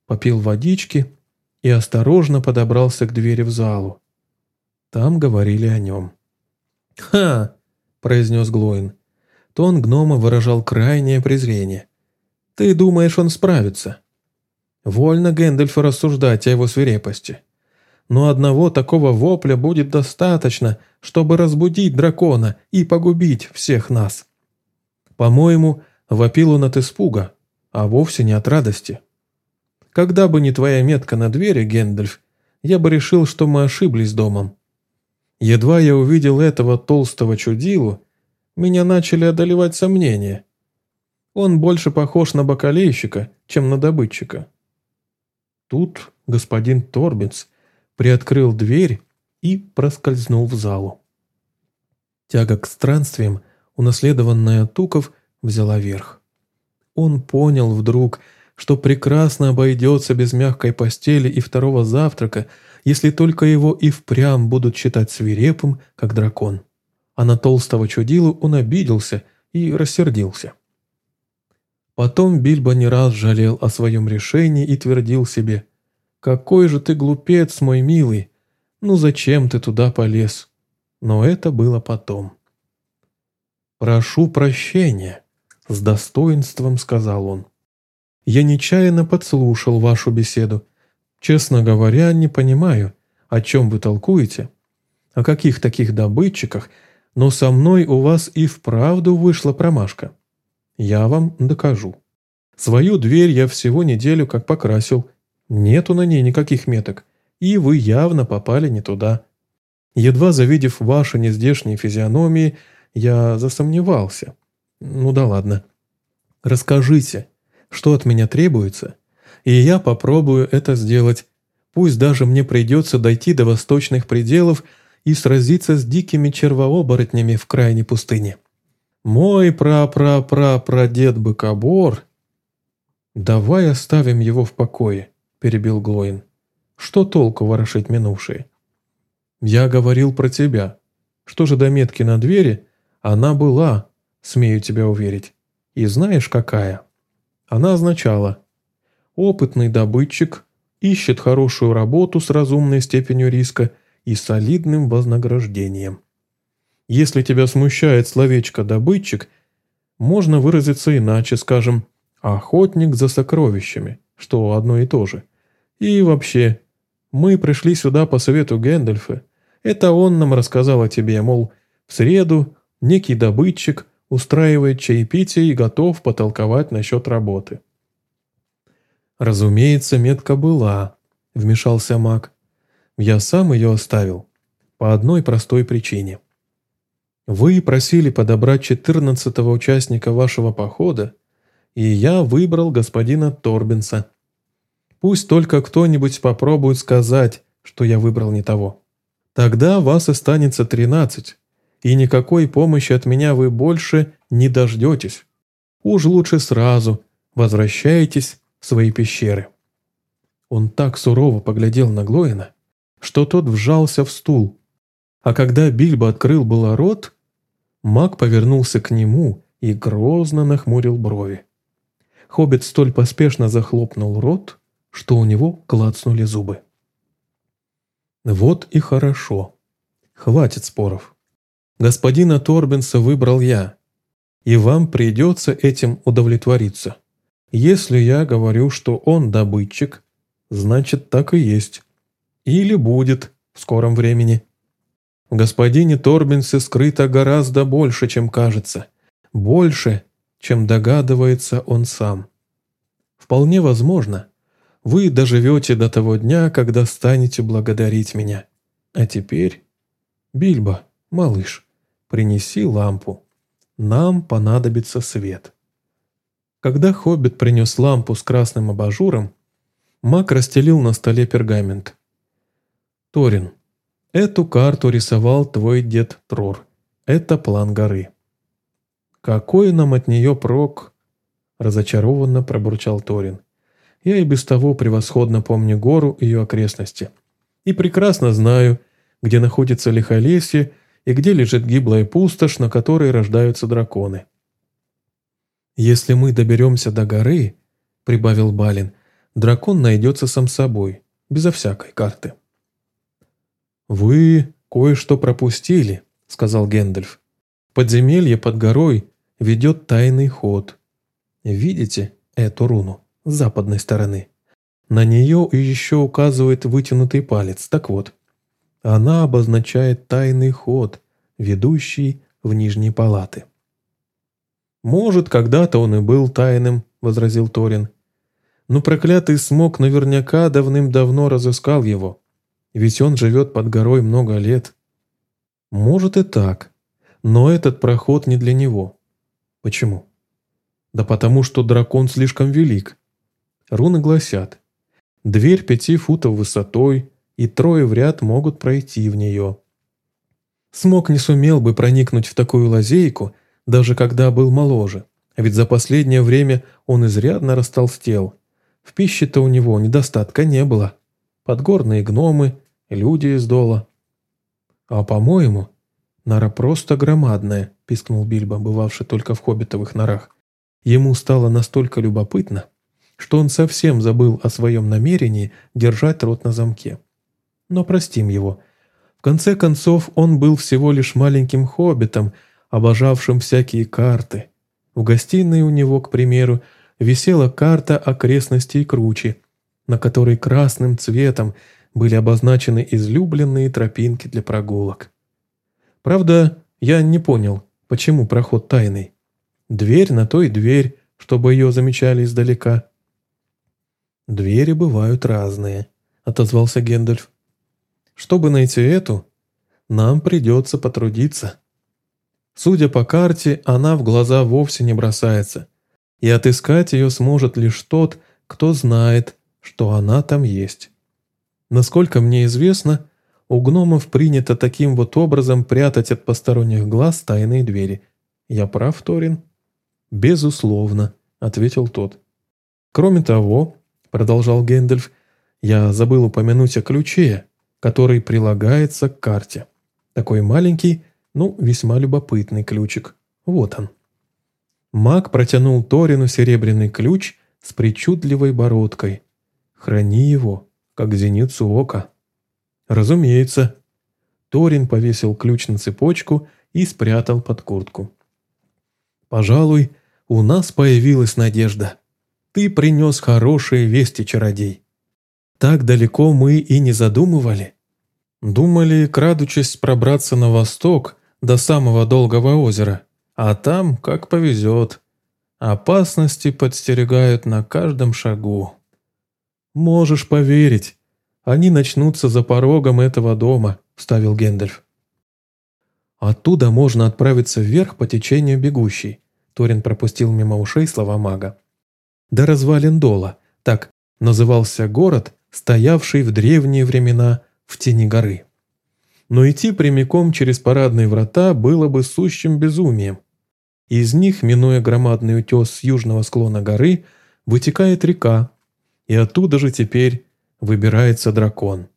попил водички и осторожно подобрался к двери в залу. Там говорили о нем. «Ха!» – произнес Глоин. Тон гнома выражал крайнее презрение. «Ты думаешь, он справится?» Вольно Гэндальфу рассуждать о его свирепости. Но одного такого вопля будет достаточно, чтобы разбудить дракона и погубить всех нас. По-моему, вопил он от испуга, а вовсе не от радости. Когда бы не твоя метка на двери, Гендальф, я бы решил, что мы ошиблись домом. Едва я увидел этого толстого чудилу, меня начали одолевать сомнения. Он больше похож на бакалейщика, чем на добытчика. Тут господин Торбинс приоткрыл дверь и проскользнул в залу. Тяга к странствиям, унаследованная от туков, взяла верх. Он понял вдруг, что прекрасно обойдется без мягкой постели и второго завтрака, если только его и впрямь будут считать свирепым, как дракон. А на толстого чудилу он обиделся и рассердился. Потом Бильбо не раз жалел о своем решении и твердил себе, «Какой же ты глупец, мой милый! Ну зачем ты туда полез?» Но это было потом. «Прошу прощения», — с достоинством сказал он. Я нечаянно подслушал вашу беседу. Честно говоря, не понимаю, о чем вы толкуете. О каких таких добытчиках, но со мной у вас и вправду вышла промашка. Я вам докажу. Свою дверь я всего неделю как покрасил. Нету на ней никаких меток, и вы явно попали не туда. Едва завидев ваши нездешние физиономии, я засомневался. Ну да ладно. Расскажите, что от меня требуется, и я попробую это сделать. Пусть даже мне придется дойти до восточных пределов и сразиться с дикими червооборотнями в крайней пустыне. Мой пра-пра-пра-прадед Быкобор... «Давай оставим его в покое», — перебил Глоин. «Что толку ворошить минувшее? Я говорил про тебя. Что же до метки на двери? Она была, смею тебя уверить. И знаешь, какая? Она означала «Опытный добытчик ищет хорошую работу с разумной степенью риска и солидным вознаграждением». Если тебя смущает словечко «добытчик», можно выразиться иначе, скажем, «охотник за сокровищами», что одно и то же. И вообще, мы пришли сюда по совету Гэндальфа. Это он нам рассказал о тебе, мол, в среду некий добытчик устраивает чаепитие и готов потолковать насчет работы. «Разумеется, метка была», — вмешался маг. «Я сам ее оставил. По одной простой причине». Вы просили подобрать четырнадцатого участника вашего похода, и я выбрал господина Торбинса. Пусть только кто-нибудь попробует сказать, что я выбрал не того. Тогда вас останется тринадцать, и никакой помощи от меня вы больше не дождетесь. Уж лучше сразу возвращайтесь в свои пещеры». Он так сурово поглядел на Глоина, что тот вжался в стул, а когда Бильбо открыл было рот, Маг повернулся к нему и грозно нахмурил брови. Хоббит столь поспешно захлопнул рот, что у него клацнули зубы. «Вот и хорошо. Хватит споров. Господина Торбинса выбрал я, и вам придется этим удовлетвориться. Если я говорю, что он добытчик, значит так и есть. Или будет в скором времени». В господине Торбинсе скрыто гораздо больше, чем кажется. Больше, чем догадывается он сам. Вполне возможно, вы доживете до того дня, когда станете благодарить меня. А теперь, Бильбо, малыш, принеси лампу. Нам понадобится свет. Когда Хоббит принес лампу с красным абажуром, Мак расстелил на столе пергамент. «Торин, Эту карту рисовал твой дед Трор. Это план горы. Какой нам от нее прок? Разочарованно пробурчал Торин. Я и без того превосходно помню гору и ее окрестности. И прекрасно знаю, где находится лихолесье и где лежит гиблая пустошь, на которой рождаются драконы. «Если мы доберемся до горы», — прибавил Балин, — «дракон найдется сам собой, безо всякой карты». «Вы кое-что пропустили», — сказал Гэндальф. «Подземелье под горой ведет тайный ход. Видите эту руну с западной стороны? На нее еще указывает вытянутый палец. Так вот, она обозначает тайный ход, ведущий в нижние палаты». «Может, когда-то он и был тайным», — возразил Торин. «Но проклятый смог наверняка давным-давно разыскал его. Ведь он живет под горой много лет. Может и так, но этот проход не для него. Почему? Да потому что дракон слишком велик. Руны гласят, дверь пяти футов высотой, и трое в ряд могут пройти в нее. Смог не сумел бы проникнуть в такую лазейку, даже когда был моложе, ведь за последнее время он изрядно растолстел. В пище-то у него недостатка не было подгорные гномы, люди из дола. «А по-моему, нора просто громадная», — пискнул Бильбо, бывавший только в хоббитовых норах. Ему стало настолько любопытно, что он совсем забыл о своем намерении держать рот на замке. Но простим его. В конце концов, он был всего лишь маленьким хоббитом, обожавшим всякие карты. В гостиной у него, к примеру, висела карта окрестностей Кручи, на которой красным цветом были обозначены излюбленные тропинки для прогулок. Правда, я не понял, почему проход тайный. Дверь на той дверь, чтобы ее замечали издалека. «Двери бывают разные», — отозвался Гендальф. «Чтобы найти эту, нам придется потрудиться. Судя по карте, она в глаза вовсе не бросается, и отыскать ее сможет лишь тот, кто знает, что она там есть. Насколько мне известно, у гномов принято таким вот образом прятать от посторонних глаз тайные двери. Я прав, Торин? Безусловно, ответил тот. Кроме того, продолжал Гэндальф, я забыл упомянуть о ключе, который прилагается к карте. Такой маленький, ну, весьма любопытный ключик. Вот он. Маг протянул Торину серебряный ключ с причудливой бородкой. «Храни его, как зеницу ока». «Разумеется». Торин повесил ключ на цепочку и спрятал под куртку. «Пожалуй, у нас появилась надежда. Ты принес хорошие вести, чародей. Так далеко мы и не задумывали. Думали, крадучись, пробраться на восток до самого Долгого озера, а там как повезет. Опасности подстерегают на каждом шагу. Можешь поверить, они начнутся за порогом этого дома», – вставил Гендальф. «Оттуда можно отправиться вверх по течению бегущей», – Торин пропустил мимо ушей слова мага. «До развалин Дола, так назывался город, стоявший в древние времена в тени горы. Но идти прямиком через парадные врата было бы сущим безумием. Из них, минуя громадный утес с южного склона горы, вытекает река, и оттуда же теперь выбирается дракон.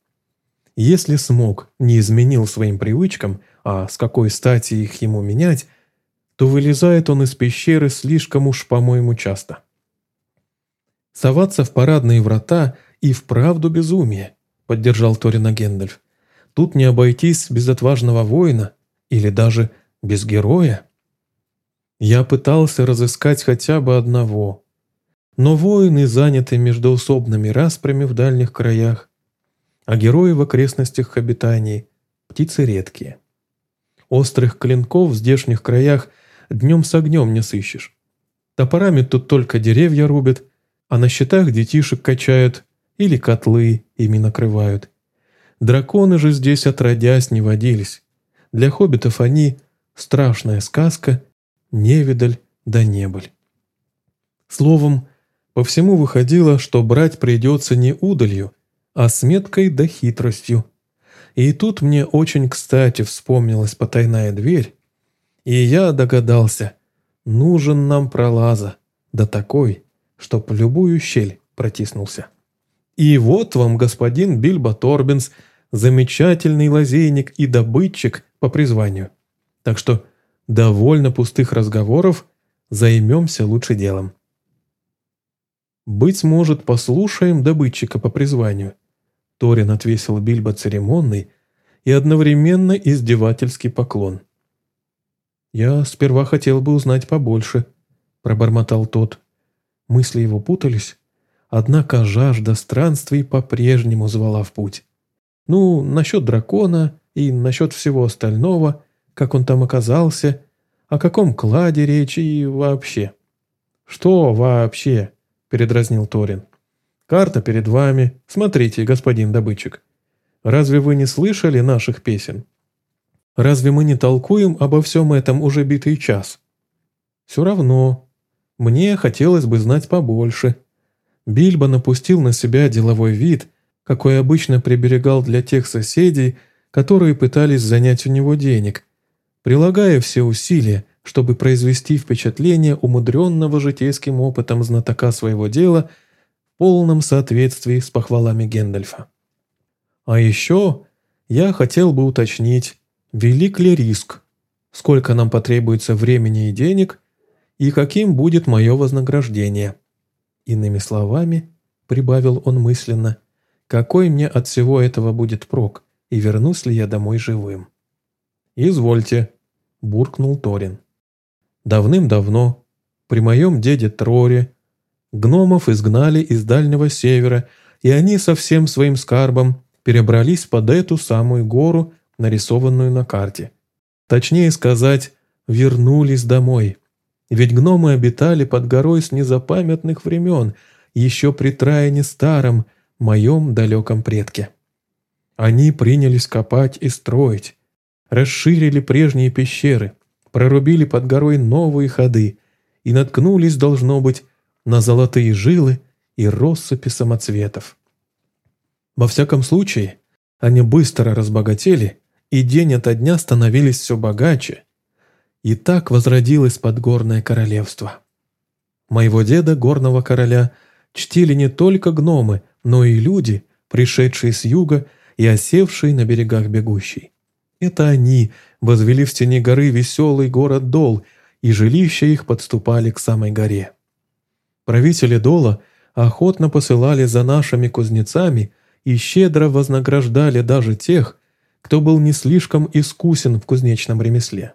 Если смог не изменил своим привычкам, а с какой стати их ему менять, то вылезает он из пещеры слишком уж, по-моему, часто. Соваться в парадные врата и вправду безумие, поддержал Торина Гендальф. Тут не обойтись без отважного воина или даже без героя. Я пытался разыскать хотя бы одного, но воины заняты междоусобными распрями в дальних краях, а герои в окрестностях обитаний – птицы редкие. Острых клинков в здешних краях днем с огнем не сыщешь. Топорами тут только деревья рубят, а на щитах детишек качают или котлы ими накрывают. Драконы же здесь отродясь не водились. Для хоббитов они – страшная сказка, невидаль да небыль. Словом, по всему выходило, что брать придется не удалью, а с меткой да хитростью. И тут мне очень кстати вспомнилась потайная дверь, и я догадался, нужен нам пролаза, да такой, чтоб в любую щель протиснулся. И вот вам, господин Бильбо Торбинс, замечательный лазейник и добытчик по призванию. Так что довольно пустых разговоров, займемся лучше делом. «Быть может, послушаем добытчика по призванию». Торин отвесил Бильбо церемонный и одновременно издевательский поклон. «Я сперва хотел бы узнать побольше», – пробормотал тот. Мысли его путались, однако жажда странствий по-прежнему звала в путь. Ну, насчет дракона и насчет всего остального, как он там оказался, о каком кладе речи и вообще. «Что вообще?» передразнил Торин. «Карта перед вами. Смотрите, господин добытчик. Разве вы не слышали наших песен? Разве мы не толкуем обо всем этом уже битый час? Все равно. Мне хотелось бы знать побольше». Бильбо напустил на себя деловой вид, какой обычно приберегал для тех соседей, которые пытались занять у него денег, прилагая все усилия, чтобы произвести впечатление умудренного житейским опытом знатока своего дела в полном соответствии с похвалами Гендальфа. А еще я хотел бы уточнить, велик ли риск, сколько нам потребуется времени и денег, и каким будет мое вознаграждение. Иными словами, прибавил он мысленно, какой мне от всего этого будет прок, и вернусь ли я домой живым. «Извольте», – буркнул Торин. Давным-давно, при моем деде Троре, гномов изгнали из Дальнего Севера, и они со всем своим скарбом перебрались под эту самую гору, нарисованную на карте. Точнее сказать, вернулись домой. Ведь гномы обитали под горой с незапамятных времен, еще при Траине Старом, моем далеком предке. Они принялись копать и строить, расширили прежние пещеры, прорубили под горой новые ходы и наткнулись, должно быть, на золотые жилы и россыпи самоцветов. Во всяком случае, они быстро разбогатели и день ото дня становились все богаче. И так возродилось подгорное королевство. Моего деда, горного короля, чтили не только гномы, но и люди, пришедшие с юга и осевший на берегах бегущий. Это они возвели в стене горы веселый город Дол, и жилища их подступали к самой горе. Правители Дола охотно посылали за нашими кузнецами и щедро вознаграждали даже тех, кто был не слишком искусен в кузнечном ремесле.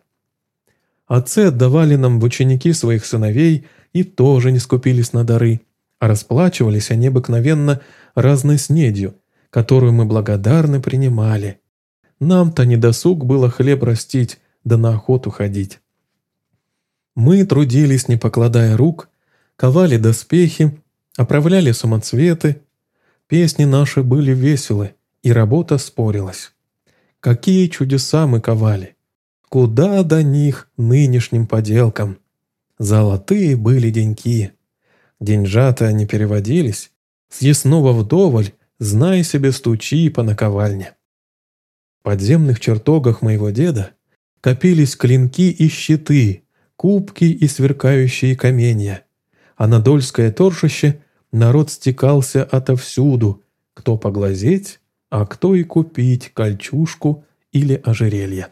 Отцы отдавали нам в ученики своих сыновей и тоже не скупились на дары, а расплачивались они обыкновенно разной снедью, которую мы благодарно принимали. Нам-то не досуг было хлеб растить, да на охоту ходить. Мы трудились, не покладая рук, ковали доспехи, оправляли самоцветы. Песни наши были веселы, и работа спорилась. Какие чудеса мы ковали! Куда до них нынешним поделкам? Золотые были деньки. Деньжата не переводились. Съестного вдоволь, знай себе, стучи по наковальне. В подземных чертогах моего деда копились клинки и щиты, кубки и сверкающие каменья. А на Дольское торжище народ стекался отовсюду, кто поглазеть, а кто и купить кольчужку или ожерелье.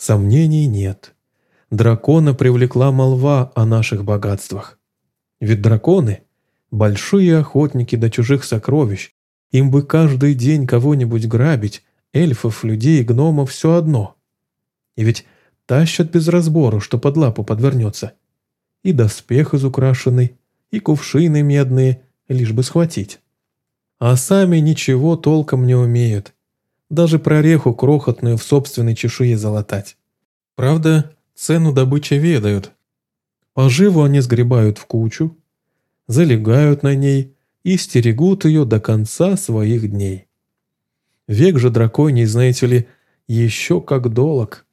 Сомнений нет. Дракона привлекла молва о наших богатствах. Ведь драконы – большие охотники до чужих сокровищ. Им бы каждый день кого-нибудь грабить, эльфов, людей, гномов – все одно. И ведь тащат без разбору, что под лапу подвернется. И доспех изукрашенный, и кувшины медные, лишь бы схватить. А сами ничего толком не умеют. Даже прореху крохотную в собственной чешуе залатать. Правда, цену добычи ведают. Поживу они сгребают в кучу, залегают на ней и стерегут ее до конца своих дней. Век же драконий, знаете ли, еще как долог.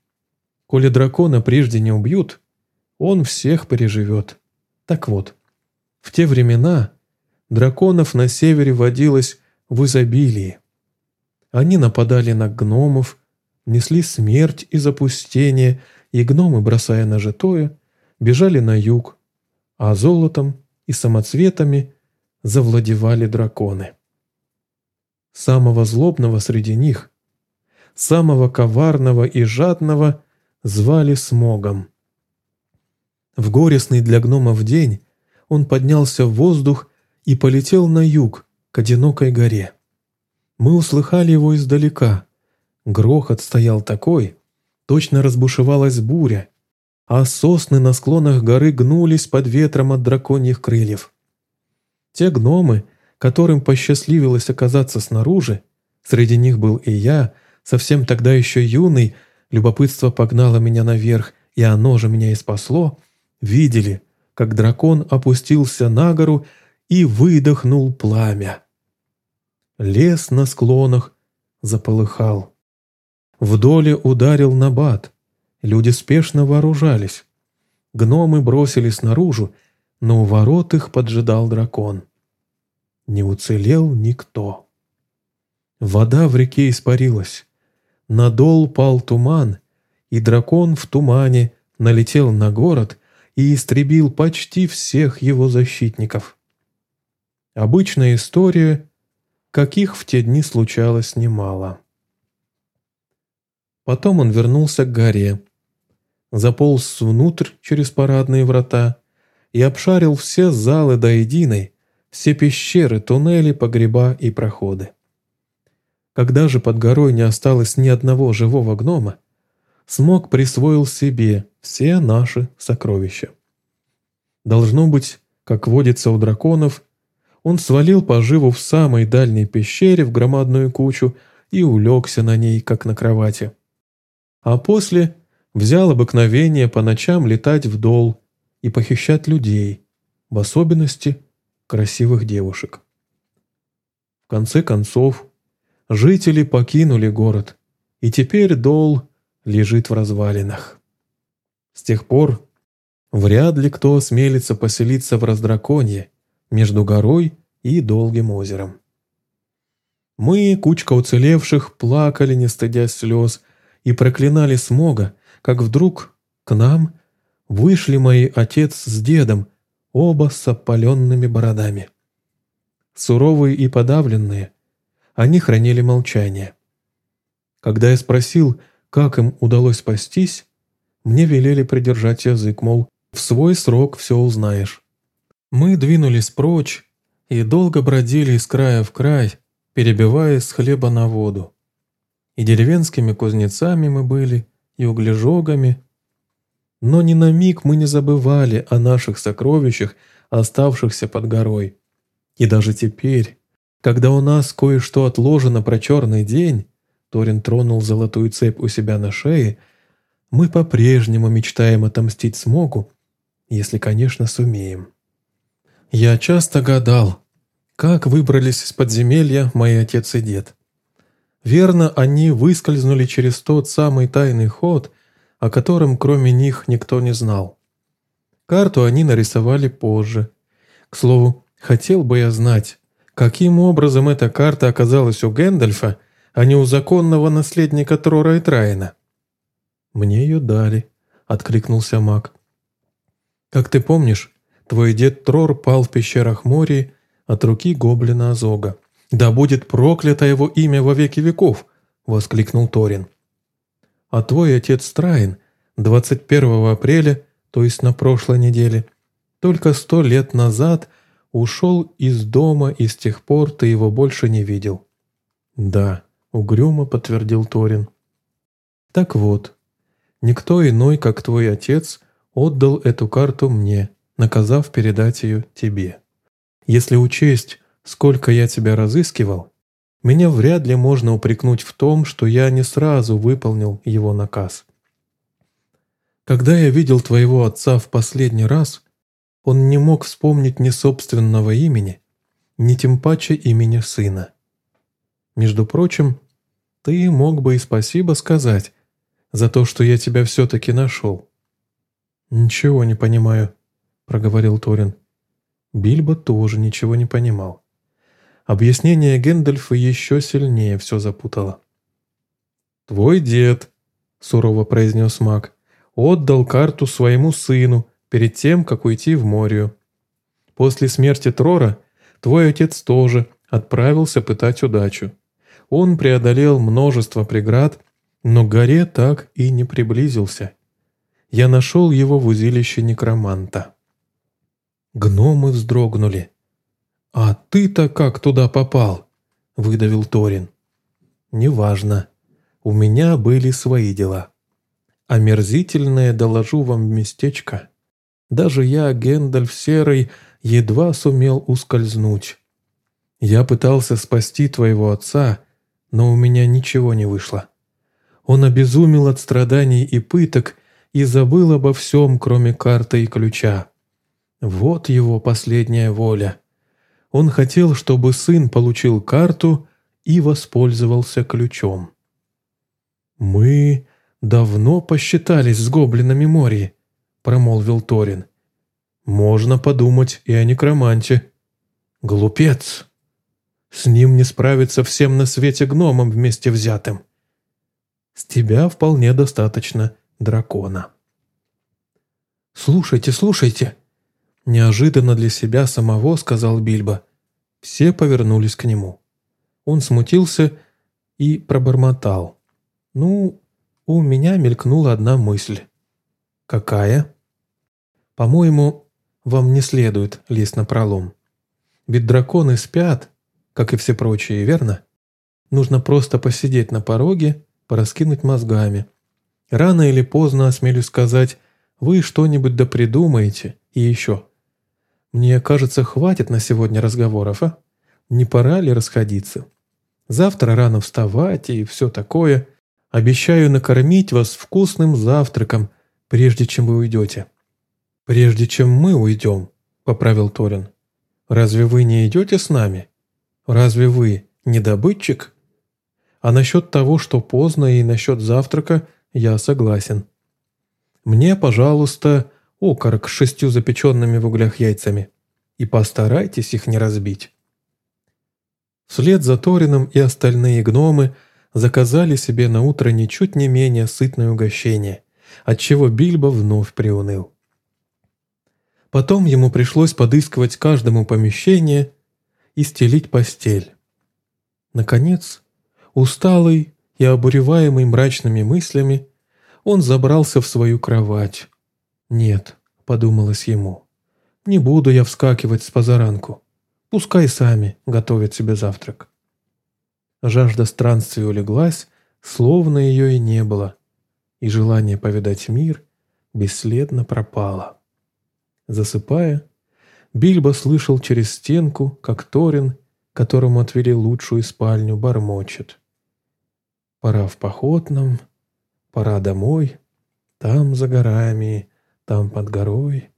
Коли дракона прежде не убьют, он всех переживет. Так вот, в те времена драконов на севере водилось в изобилии. Они нападали на гномов, несли смерть и запустение, и гномы, бросая на житое, бежали на юг, а золотом и самоцветами завладевали драконы. Самого злобного среди них, самого коварного и жадного звали Смогом. В горестный для гномов день он поднялся в воздух и полетел на юг, к одинокой горе. Мы услыхали его издалека. Грохот стоял такой, точно разбушевалась буря, а сосны на склонах горы гнулись под ветром от драконьих крыльев. Те гномы, которым посчастливилось оказаться снаружи, среди них был и я, совсем тогда еще юный, любопытство погнало меня наверх, и оно же меня и спасло, видели, как дракон опустился на гору и выдохнул пламя. Лес на склонах заполыхал. В доле ударил набат. Люди спешно вооружались. Гномы бросились наружу, но у ворот их поджидал дракон. Не уцелел никто. Вода в реке испарилась. На дол пал туман, и дракон в тумане налетел на город и истребил почти всех его защитников. Обычная история, каких в те дни случалось немало. Потом он вернулся к горе, заполз внутрь через парадные врата и обшарил все залы до единой, все пещеры, туннели, погреба и проходы. Когда же под горой не осталось ни одного живого гнома, Смог присвоил себе все наши сокровища. Должно быть, как водится у драконов, он свалил поживу в самой дальней пещере в громадную кучу и улегся на ней, как на кровати а после взял обыкновение по ночам летать вдол и похищать людей, в особенности красивых девушек. В конце концов, жители покинули город, и теперь дол лежит в развалинах. С тех пор вряд ли кто осмелится поселиться в Раздраконье между горой и Долгим озером. Мы, кучка уцелевших, плакали, не стыдя слез, и проклинали смога, как вдруг к нам вышли мои отец с дедом, оба с опаленными бородами. Суровые и подавленные, Они хранили молчание. Когда я спросил, как им удалось спастись, мне велели придержать язык, мол, в свой срок все узнаешь. Мы двинулись прочь и долго бродили из края в край, перебиваясь с хлеба на воду. И деревенскими кузнецами мы были, и углежогами. Но ни на миг мы не забывали о наших сокровищах, оставшихся под горой. И даже теперь, когда у нас кое-что отложено про черный день, Торин тронул золотую цепь у себя на шее, мы по-прежнему мечтаем отомстить Смогу, если, конечно, сумеем. Я часто гадал, как выбрались из подземелья мои отец и дед. Верно, они выскользнули через тот самый тайный ход, о котором кроме них никто не знал. Карту они нарисовали позже. К слову, хотел бы я знать, каким образом эта карта оказалась у Гэндальфа, а не у законного наследника Трора и Траина. «Мне ее дали», — откликнулся маг. «Как ты помнишь, твой дед Трор пал в пещерах Мории от руки гоблина Азога. «Да будет проклято его имя во веки веков!» — воскликнул Торин. «А твой отец Траин 21 апреля, то есть на прошлой неделе, только сто лет назад ушел из дома и с тех пор ты его больше не видел». «Да», — угрюмо подтвердил Торин. «Так вот, никто иной, как твой отец, отдал эту карту мне, наказав передать ее тебе. Если учесть, сколько я тебя разыскивал, меня вряд ли можно упрекнуть в том, что я не сразу выполнил его наказ. Когда я видел твоего отца в последний раз, он не мог вспомнить ни собственного имени, ни тем паче имени сына. Между прочим, ты мог бы и спасибо сказать за то, что я тебя все-таки нашел. «Ничего не понимаю», — проговорил Торин. Бильбо тоже ничего не понимал. Объяснение Гэндальфа еще сильнее все запутало. «Твой дед», — сурово произнес маг, — «отдал карту своему сыну перед тем, как уйти в море. После смерти Трора твой отец тоже отправился пытать удачу. Он преодолел множество преград, но к горе так и не приблизился. Я нашел его в узилище некроманта». Гномы вздрогнули. «А ты-то как туда попал?» – выдавил Торин. «Неважно. У меня были свои дела. Омерзительное доложу вам местечко. Даже я, Гэндальф Серый, едва сумел ускользнуть. Я пытался спасти твоего отца, но у меня ничего не вышло. Он обезумел от страданий и пыток и забыл обо всем, кроме карты и ключа. Вот его последняя воля. Он хотел, чтобы сын получил карту и воспользовался ключом. «Мы давно посчитались с гоблинами Мори», — промолвил Торин. «Можно подумать и о некроманте». «Глупец! С ним не справиться всем на свете гномам вместе взятым. С тебя вполне достаточно дракона». «Слушайте, слушайте!» Неожиданно для себя самого сказал Бильбо. Все повернулись к нему. Он смутился и пробормотал. «Ну, у меня мелькнула одна мысль». «Какая?» «По-моему, вам не следует лезть на пролом. Ведь драконы спят, как и все прочие, верно? Нужно просто посидеть на пороге, пораскинуть мозгами. Рано или поздно, осмелюсь сказать, вы что-нибудь да придумаете. И еще, мне кажется, хватит на сегодня разговоров, а? Не пора ли расходиться? Завтра рано вставать и все такое. Обещаю накормить вас вкусным завтраком, прежде чем вы уйдете». «Прежде чем мы уйдем», — поправил Торин. «Разве вы не идете с нами? Разве вы не добытчик? А насчет того, что поздно, и насчет завтрака я согласен. Мне, пожалуйста, окорок с шестью запеченными в углях яйцами. И постарайтесь их не разбить. Вслед за Торином и остальные гномы заказали себе на утро ничуть не менее сытное угощение, отчего Бильбо вновь приуныл. Потом ему пришлось подыскивать каждому помещение и стелить постель. Наконец, усталый и обуреваемый мрачными мыслями, он забрался в свою кровать. «Нет», — подумалось ему, — «не буду я вскакивать с позаранку. Пускай сами готовят себе завтрак». Жажда странствий улеглась, словно ее и не было, и желание повидать мир бесследно пропало. Засыпая, Бильбо слышал через стенку, как Торин, которому отвели лучшую спальню, бормочет. «Пора в поход нам, пора домой, там за горами, там под горой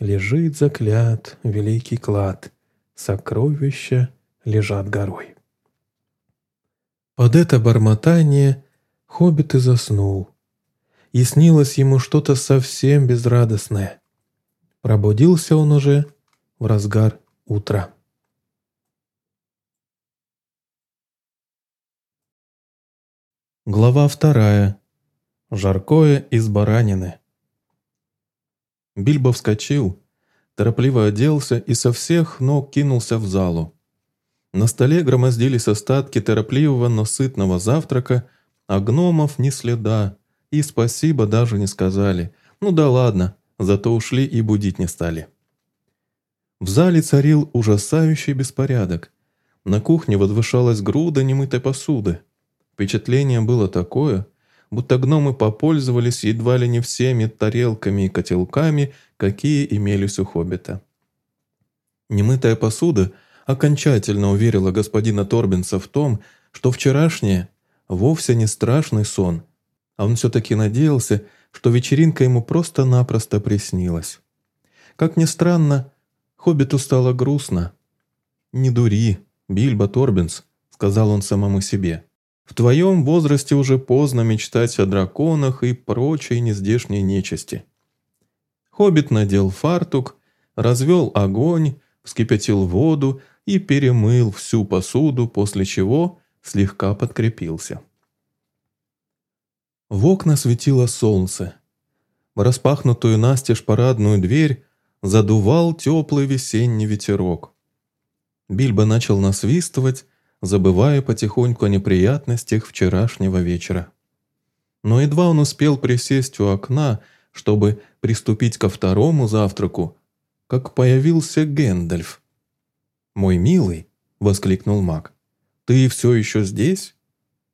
лежит заклят великий клад, сокровища лежат горой». Под это бормотание хоббит и заснул, и снилось ему что-то совсем безрадостное. Пробудился он уже в разгар утра. Глава вторая. Жаркое из баранины. Бильбо вскочил, торопливо оделся и со всех ног кинулся в залу. На столе громоздились остатки торопливого, но сытного завтрака, а гномов ни следа, и спасибо даже не сказали. Ну да ладно, зато ушли и будить не стали. В зале царил ужасающий беспорядок. На кухне возвышалась груда немытой посуды. Впечатление было такое, будто гномы попользовались едва ли не всеми тарелками и котелками, какие имелись у хоббита. Немытая посуда окончательно уверила господина Торбинса в том, что вчерашнее вовсе не страшный сон, а он все-таки надеялся, что вечеринка ему просто-напросто приснилась. Как ни странно, Хоббиту стало грустно. «Не дури, Бильбо Торбинс», — сказал он самому себе. «В твоем возрасте уже поздно мечтать о драконах и прочей нездешней нечисти». Хоббит надел фартук, развел огонь, вскипятил воду и перемыл всю посуду, после чего слегка подкрепился. В окна светило солнце. В распахнутую настежь парадную дверь задувал теплый весенний ветерок. Бильбо начал насвистывать, забывая потихоньку о неприятностях вчерашнего вечера. Но едва он успел присесть у окна, чтобы приступить ко второму завтраку, как появился Гэндальф. «Мой милый», — воскликнул маг, — «ты все еще здесь?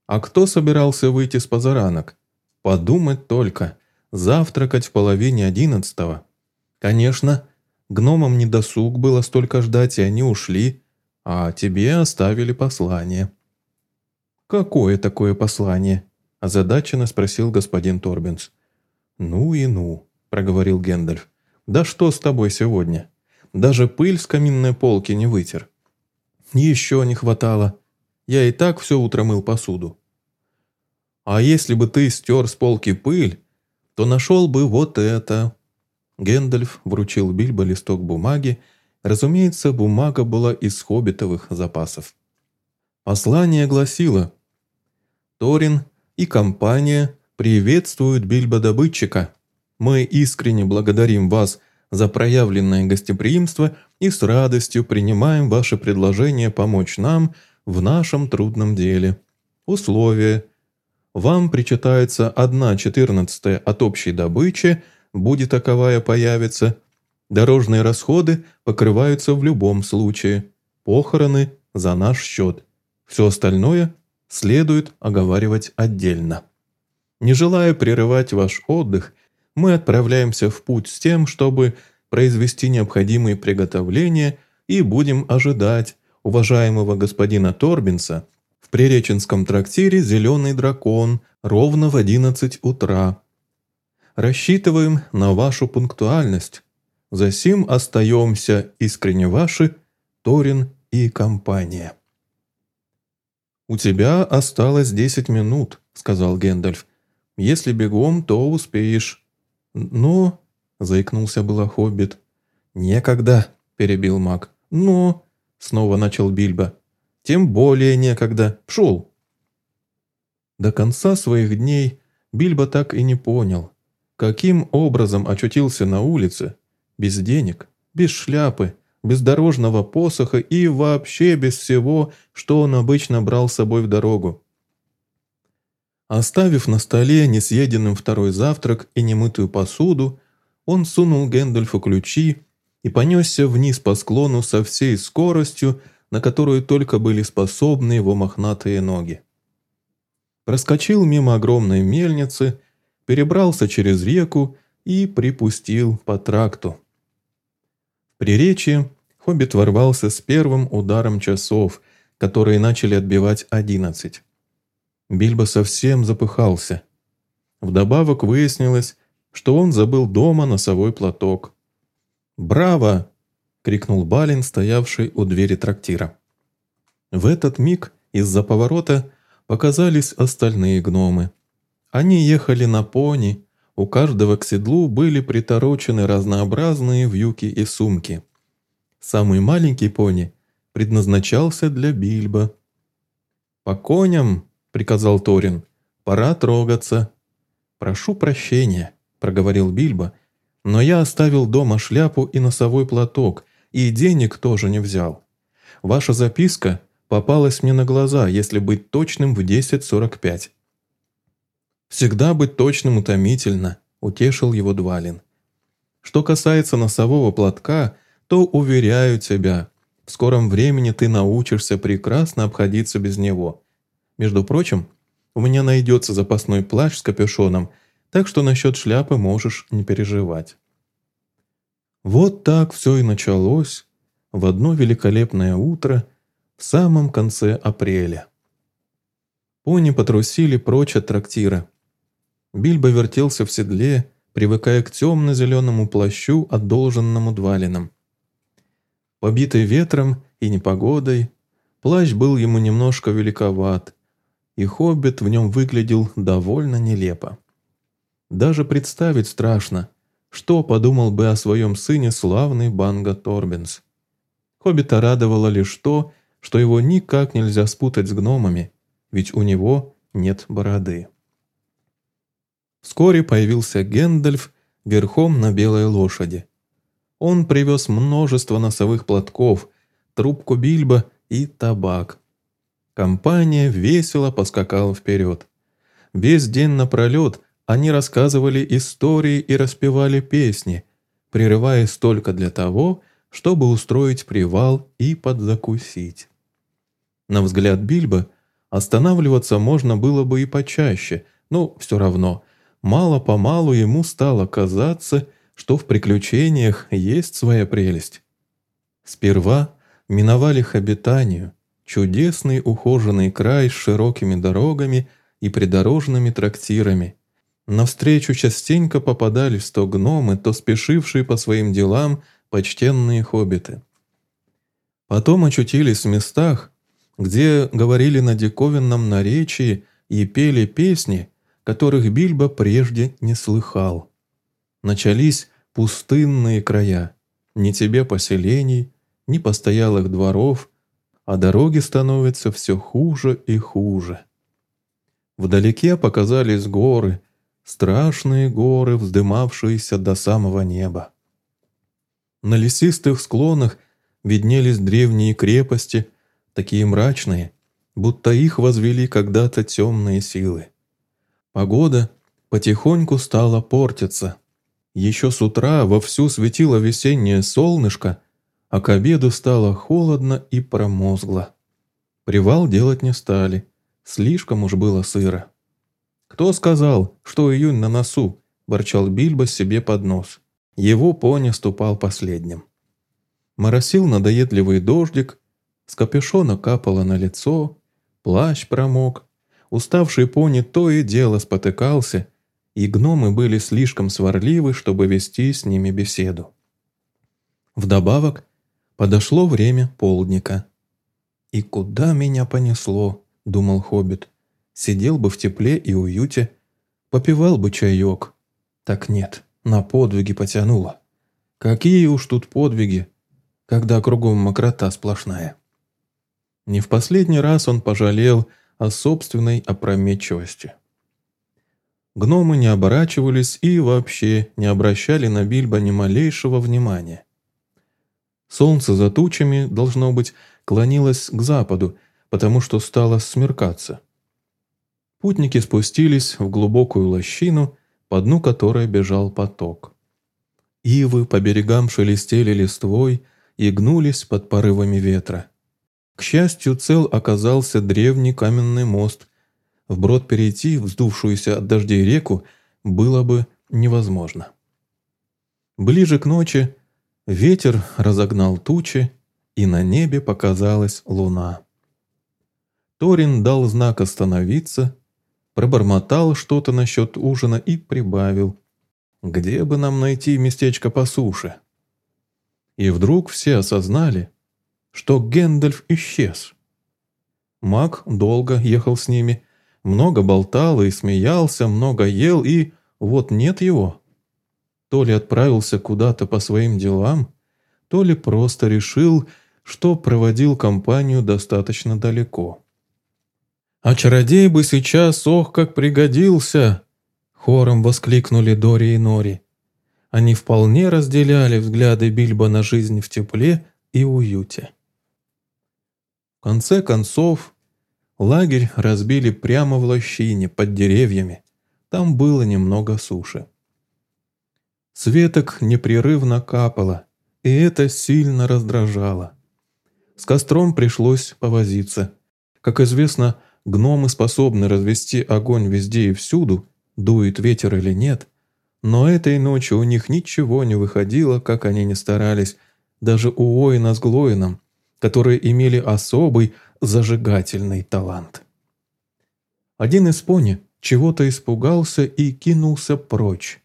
А кто собирался выйти с позаранок? Подумать только, завтракать в половине одиннадцатого». Конечно, гномам не досуг было столько ждать, и они ушли, а тебе оставили послание». «Какое такое послание?» – озадаченно спросил господин Торбинс. «Ну и ну», – проговорил Гендальф. «Да что с тобой сегодня? Даже пыль с каминной полки не вытер». «Еще не хватало. Я и так все утро мыл посуду». «А если бы ты стер с полки пыль, то нашел бы вот это», Гэндальф вручил Бильбо листок бумаги. Разумеется, бумага была из хоббитовых запасов. Послание гласило «Торин и компания приветствуют Бильбо-добытчика. Мы искренне благодарим вас за проявленное гостеприимство и с радостью принимаем ваше предложение помочь нам в нашем трудном деле. Условия. Вам причитается одна четырнадцатая от общей добычи – будет таковая появиться. Дорожные расходы покрываются в любом случае. Похороны за наш счет. Все остальное следует оговаривать отдельно. Не желая прерывать ваш отдых, мы отправляемся в путь с тем, чтобы произвести необходимые приготовления и будем ожидать уважаемого господина Торбинса в Приреченском трактире «Зеленый дракон» ровно в 11 утра Рассчитываем на вашу пунктуальность. Засим остаемся искренне ваши, Торин и компания». «У тебя осталось десять минут», — сказал Гэндальф. «Если бегом, то успеешь». «Но...» — заикнулся было Хоббит. «Некогда», — перебил маг. «Но...» — снова начал Бильбо. «Тем более некогда. Пшел». До конца своих дней Бильбо так и не понял, Каким образом очутился на улице, без денег, без шляпы, без дорожного посоха и вообще без всего, что он обычно брал с собой в дорогу. Оставив на столе несъеденным второй завтрак и немытую посуду, он сунул Гэндальфу ключи и понесся вниз по склону со всей скоростью, на которую только были способны его мохнатые ноги. Проскочил мимо огромной мельницы, перебрался через реку и припустил по тракту. В приречье Хоббит ворвался с первым ударом часов, которые начали отбивать одиннадцать. Бильбо совсем запыхался. Вдобавок выяснилось, что он забыл дома носовой платок. «Браво!» — крикнул Балин, стоявший у двери трактира. В этот миг из-за поворота показались остальные гномы. Они ехали на пони, у каждого к седлу были приторочены разнообразные вьюки и сумки. Самый маленький пони предназначался для Бильбо. «По коням!» — приказал Торин. «Пора трогаться». «Прошу прощения», — проговорил Бильбо, «но я оставил дома шляпу и носовой платок, и денег тоже не взял. Ваша записка попалась мне на глаза, если быть точным, в 10.45». «Всегда быть точным утомительно», — утешил его Двалин. «Что касается носового платка, то, уверяю тебя, в скором времени ты научишься прекрасно обходиться без него. Между прочим, у меня найдется запасной плащ с капюшоном, так что насчет шляпы можешь не переживать. Вот так все и началось в одно великолепное утро в самом конце апреля. Пони потрусили прочь от трактира. Бильбо вертелся в седле, привыкая к темно-зеленому плащу, одолженному Двалином. Побитый ветром и непогодой, плащ был ему немножко великоват, и хоббит в нем выглядел довольно нелепо. Даже представить страшно, что подумал бы о своем сыне славный Банга Торбинс. Хоббита радовало лишь то, что его никак нельзя спутать с гномами, ведь у него нет бороды. Вскоре появился Гэндальф верхом на белой лошади. Он привез множество носовых платков, трубку бильба и табак. Компания весело поскакала вперед. Весь день напролет они рассказывали истории и распевали песни, прерываясь только для того, чтобы устроить привал и подзакусить. На взгляд Бильбо, останавливаться можно было бы и почаще, но все равно, мало-помалу ему стало казаться, что в приключениях есть своя прелесть. Сперва миновали их обитанию, чудесный ухоженный край с широкими дорогами и придорожными трактирами. Навстречу частенько попадались то гномы, то спешившие по своим делам почтенные хоббиты. Потом очутились в местах, где говорили на диковинном наречии и пели песни, которых Бильбо прежде не слыхал. Начались пустынные края, ни тебе поселений, ни постоялых дворов, а дороги становятся все хуже и хуже. Вдалеке показались горы, страшные горы, вздымавшиеся до самого неба. На лесистых склонах виднелись древние крепости, такие мрачные, будто их возвели когда-то темные силы. Погода потихоньку стала портиться. Еще с утра вовсю светило весеннее солнышко, а к обеду стало холодно и промозгло. Привал делать не стали, слишком уж было сыро. «Кто сказал, что июнь на носу?» – ворчал Бильбо себе под нос. Его пони ступал последним. Моросил надоедливый дождик, с капюшона капало на лицо, плащ промок, уставший пони то и дело спотыкался, и гномы были слишком сварливы, чтобы вести с ними беседу. Вдобавок, Подошло время полдника. «И куда меня понесло?» – думал Хоббит. «Сидел бы в тепле и уюте, попивал бы чаек. Так нет, на подвиги потянуло. Какие уж тут подвиги, когда кругом мокрота сплошная». Не в последний раз он пожалел о собственной опрометчивости. Гномы не оборачивались и вообще не обращали на Бильбо ни малейшего внимания. Солнце за тучами, должно быть, клонилось к западу, потому что стало смеркаться. Путники спустились в глубокую лощину, по дну которой бежал поток. Ивы по берегам шелестели листвой и гнулись под порывами ветра. К счастью, цел оказался древний каменный мост. Вброд перейти вздувшуюся от дождей реку было бы невозможно. Ближе к ночи ветер разогнал тучи, и на небе показалась луна. Торин дал знак остановиться, пробормотал что-то насчет ужина и прибавил. «Где бы нам найти местечко по суше?» И вдруг все осознали, что Гэндальф исчез. Маг долго ехал с ними, много болтал и смеялся, много ел, и вот нет его. То ли отправился куда-то по своим делам, то ли просто решил, что проводил компанию достаточно далеко. «А чародей бы сейчас, ох, как пригодился!» Хором воскликнули Дори и Нори. Они вполне разделяли взгляды Бильбо на жизнь в тепле и уюте. В конце концов, лагерь разбили прямо в лощине, под деревьями. Там было немного суши. Светок непрерывно капало, и это сильно раздражало. С костром пришлось повозиться. Как известно, гномы способны развести огонь везде и всюду, дует ветер или нет, но этой ночью у них ничего не выходило, как они ни старались, даже у Оина с Глоином, которые имели особый зажигательный талант. Один из пони чего-то испугался и кинулся прочь.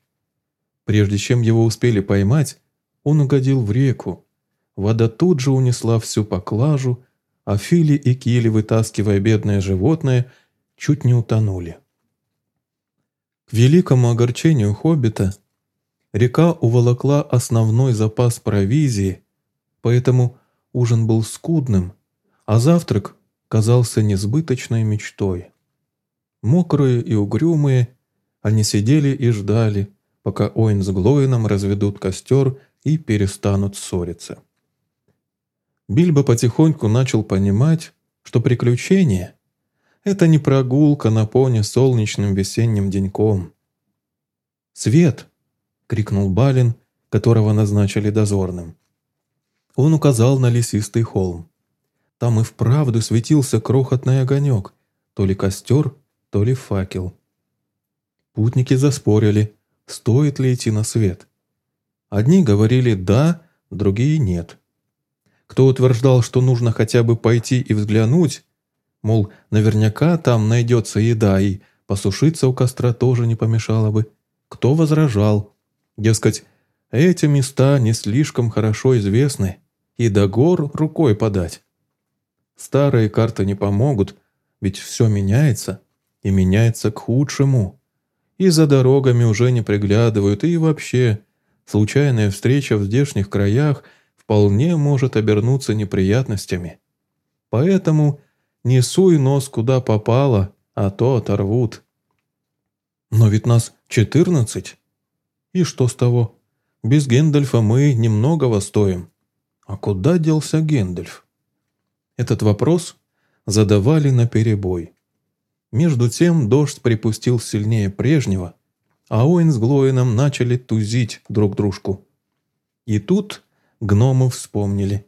Прежде чем его успели поймать, он угодил в реку. Вода тут же унесла всю поклажу, а Фили и Кили, вытаскивая бедное животное, чуть не утонули. К великому огорчению хоббита река уволокла основной запас провизии, поэтому ужин был скудным, а завтрак казался несбыточной мечтой. Мокрые и угрюмые, они сидели и ждали, пока Оин с Глоином разведут костер и перестанут ссориться. Бильбо потихоньку начал понимать, что приключение — это не прогулка на пони солнечным весенним деньком. «Свет!» — крикнул Балин, которого назначили дозорным. Он указал на лесистый холм. Там и вправду светился крохотный огонек, то ли костер, то ли факел. Путники заспорили, стоит ли идти на свет. Одни говорили «да», другие «нет». Кто утверждал, что нужно хотя бы пойти и взглянуть, мол, наверняка там найдется еда, и посушиться у костра тоже не помешало бы. Кто возражал, дескать, эти места не слишком хорошо известны, и до гор рукой подать. Старые карты не помогут, ведь все меняется, и меняется к худшему и за дорогами уже не приглядывают, и вообще, случайная встреча в здешних краях вполне может обернуться неприятностями. Поэтому не суй нос куда попало, а то оторвут. Но ведь нас четырнадцать. И что с того? Без Гендальфа мы немногого стоим. А куда делся Гендальф? Этот вопрос задавали наперебой. Между тем дождь припустил сильнее прежнего, а Оин с Глоином начали тузить друг дружку. И тут гномы вспомнили.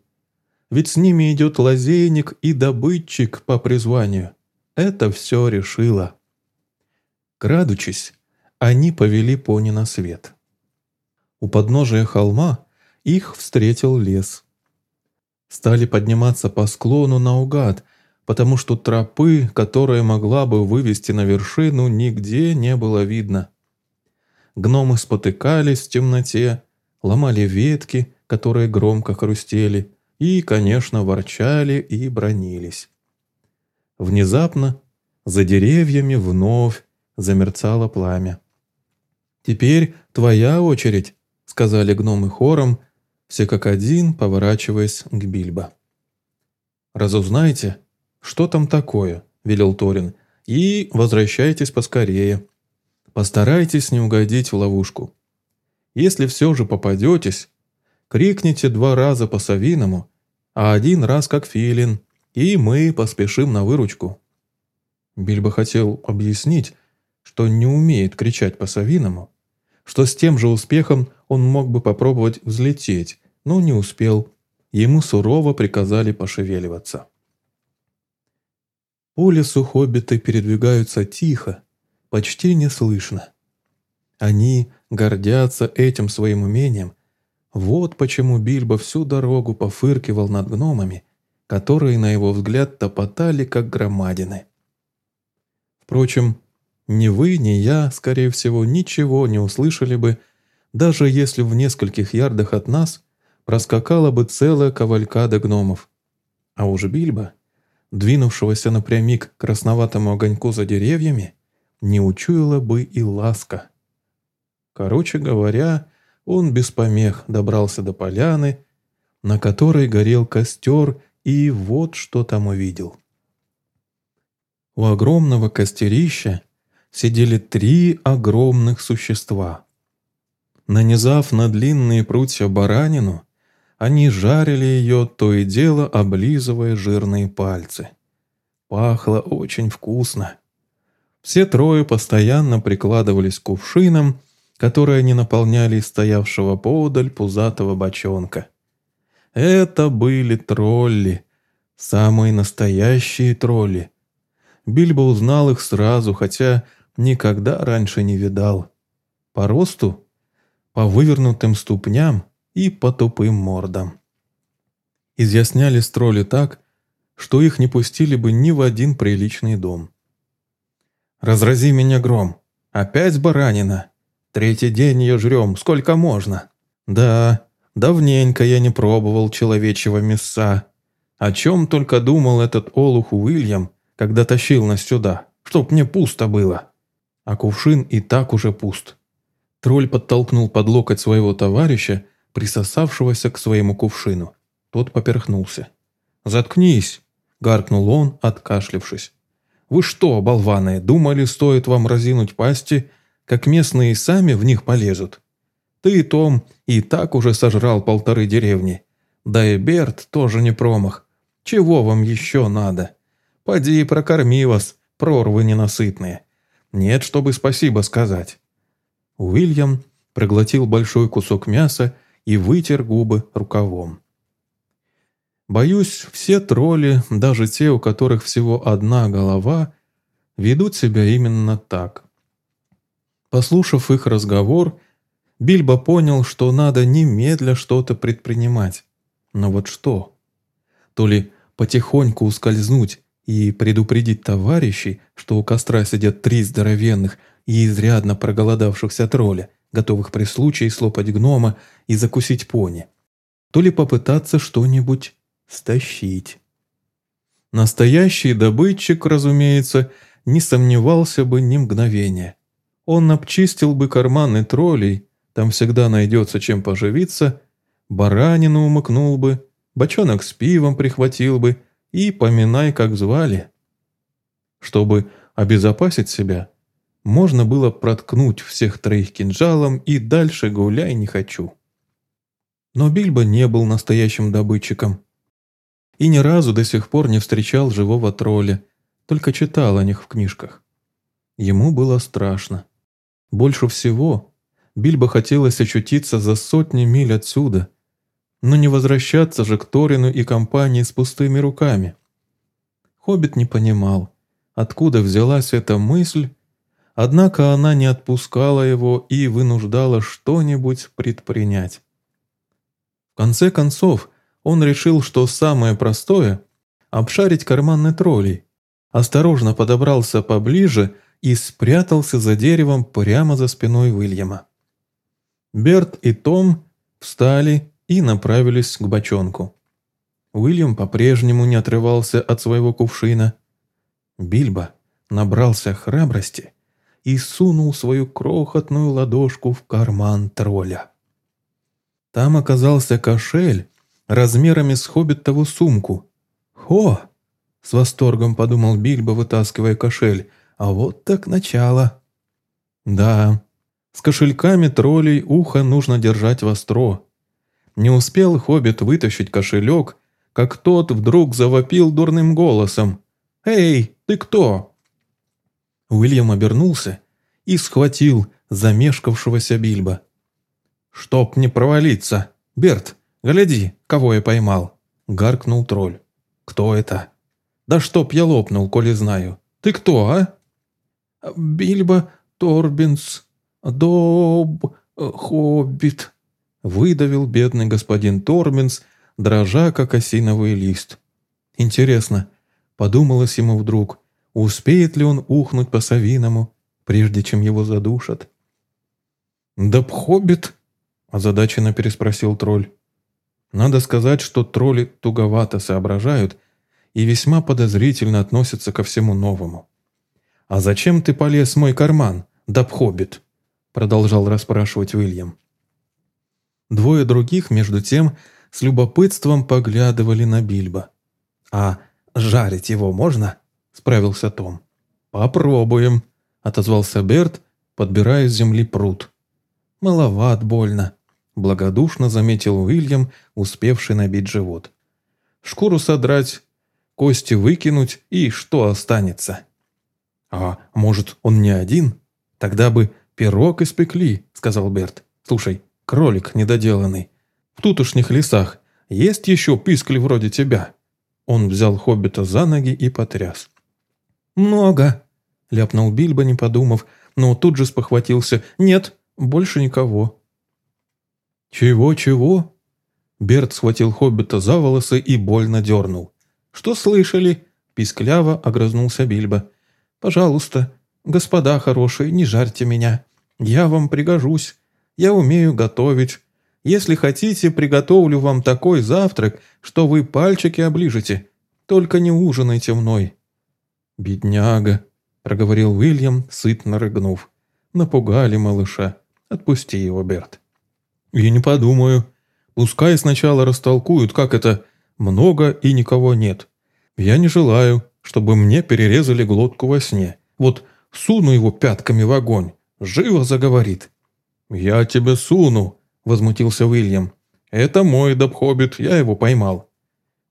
Ведь с ними идет лазейник и добытчик по призванию. Это все решило. Крадучись, они повели пони на свет. У подножия холма их встретил лес. Стали подниматься по склону наугад – потому что тропы, которая могла бы вывести на вершину, нигде не было видно. Гномы спотыкались в темноте, ломали ветки, которые громко хрустели, и, конечно, ворчали и бронились. Внезапно за деревьями вновь замерцало пламя. «Теперь твоя очередь», — сказали гномы хором, все как один, поворачиваясь к Бильбо. «Разузнайте, «Что там такое?» – велел Торин. «И возвращайтесь поскорее. Постарайтесь не угодить в ловушку. Если все же попадетесь, крикните два раза по-совиному, а один раз как филин, и мы поспешим на выручку». Бильбо хотел объяснить, что не умеет кричать по-совиному, что с тем же успехом он мог бы попробовать взлететь, но не успел. Ему сурово приказали пошевеливаться. По лесу хоббиты передвигаются тихо, почти неслышно. Они гордятся этим своим умением. Вот почему Бильбо всю дорогу пофыркивал над гномами, которые, на его взгляд, топотали, как громадины. Впрочем, ни вы, ни я, скорее всего, ничего не услышали бы, даже если в нескольких ярдах от нас проскакала бы целая кавалькада гномов. А уж Бильбо двинувшегося напрямик к красноватому огоньку за деревьями, не учуяла бы и ласка. Короче говоря, он без помех добрался до поляны, на которой горел костер, и вот что там увидел. У огромного костерища сидели три огромных существа. Нанизав на длинные прутья баранину, они жарили ее, то и дело облизывая жирные пальцы. Пахло очень вкусно. Все трое постоянно прикладывались к кувшинам, которые они наполняли из стоявшего поодаль пузатого бочонка. Это были тролли, самые настоящие тролли. Бильбо узнал их сразу, хотя никогда раньше не видал. По росту, по вывернутым ступням – и по тупым мордам. Изъясняли строли так, что их не пустили бы ни в один приличный дом. «Разрази меня гром! Опять баранина! Третий день ее жрем, сколько можно!» «Да, давненько я не пробовал человечьего мяса. О чем только думал этот олух Уильям, когда тащил нас сюда, чтоб мне пусто было!» А кувшин и так уже пуст. Тролль подтолкнул под локоть своего товарища присосавшегося к своему кувшину. Тот поперхнулся. «Заткнись!» – гаркнул он, откашлившись. «Вы что, болваны, думали, стоит вам разинуть пасти, как местные сами в них полезут? Ты, Том, и так уже сожрал полторы деревни. Да и Берт тоже не промах. Чего вам еще надо? Поди прокорми вас, прорвы ненасытные. Нет, чтобы спасибо сказать». Уильям проглотил большой кусок мяса и вытер губы рукавом. Боюсь, все тролли, даже те, у которых всего одна голова, ведут себя именно так. Послушав их разговор, Бильбо понял, что надо немедля что-то предпринимать. Но вот что? То ли потихоньку ускользнуть и предупредить товарищей, что у костра сидят три здоровенных и изрядно проголодавшихся тролля, готовых при случае слопать гнома и закусить пони, то ли попытаться что-нибудь стащить. Настоящий добытчик, разумеется, не сомневался бы ни мгновения. Он обчистил бы карманы троллей, там всегда найдется чем поживиться, баранину умыкнул бы, бочонок с пивом прихватил бы и поминай, как звали. Чтобы обезопасить себя, можно было проткнуть всех троих кинжалом и дальше гуляй не хочу. Но Бильбо не был настоящим добытчиком. И ни разу до сих пор не встречал живого тролля, только читал о них в книжках. Ему было страшно. Больше всего Бильбо хотелось очутиться за сотни миль отсюда, но не возвращаться же к Торину и компании с пустыми руками. Хоббит не понимал, откуда взялась эта мысль Однако она не отпускала его и вынуждала что-нибудь предпринять. В конце концов, он решил, что самое простое – обшарить карманы троллей, осторожно подобрался поближе и спрятался за деревом прямо за спиной Уильяма. Берт и Том встали и направились к бочонку. Уильям по-прежнему не отрывался от своего кувшина. Бильбо набрался храбрости и сунул свою крохотную ладошку в карман тролля. Там оказался кошель размерами с хоббитову сумку. «Хо!» — с восторгом подумал Бильбо, вытаскивая кошель. «А вот так начало!» «Да, с кошельками троллей ухо нужно держать востро. Не успел хоббит вытащить кошелек, как тот вдруг завопил дурным голосом. «Эй, ты кто?» Уильям обернулся и схватил замешкавшегося Бильбо. «Чтоб не провалиться! Берт, гляди, кого я поймал!» — гаркнул тролль. «Кто это?» «Да чтоб я лопнул, коли знаю. Ты кто, а?» «Бильбо Торбинс, Доб, Хоббит», — выдавил бедный господин Торбинс, дрожа, как осиновый лист. «Интересно», — подумалось ему вдруг, успеет ли он ухнуть по-совиному, прежде чем его задушат. «Доб Хоббит?» – озадаченно переспросил тролль. Надо сказать, что тролли туговато соображают и весьма подозрительно относятся ко всему новому. «А зачем ты полез в мой карман, Дабхоббит?» – продолжал расспрашивать Уильям. Двое других, между тем, с любопытством поглядывали на Бильбо. «А жарить его можно?» – справился Том. «Попробуем», – отозвался Берт, подбирая с земли пруд. «Маловат больно», – благодушно заметил Уильям, успевший набить живот. «Шкуру содрать, кости выкинуть, и что останется?» «А может, он не один? Тогда бы пирог испекли», — сказал Берт. «Слушай, кролик недоделанный. В тутошних лесах есть еще пискли вроде тебя?» Он взял хоббита за ноги и потряс. «Много», — ляпнул Бильбо, не подумав, но тут же спохватился. «Нет, больше никого». «Чего-чего?» Берт схватил хоббита за волосы и больно дернул. «Что слышали?» – пискляво огрызнулся Бильбо. «Пожалуйста, господа хорошие, не жарьте меня. Я вам пригожусь. Я умею готовить. Если хотите, приготовлю вам такой завтрак, что вы пальчики оближете. Только не ужинайте мной». «Бедняга», – проговорил Уильям, сытно рыгнув. «Напугали малыша. Отпусти его, Берт». «Я не подумаю. Пускай сначала растолкуют, как это много и никого нет. Я не желаю, чтобы мне перерезали глотку во сне. Вот суну его пятками в огонь, живо заговорит». «Я тебе суну», — возмутился Уильям. «Это мой добхоббит, я его поймал».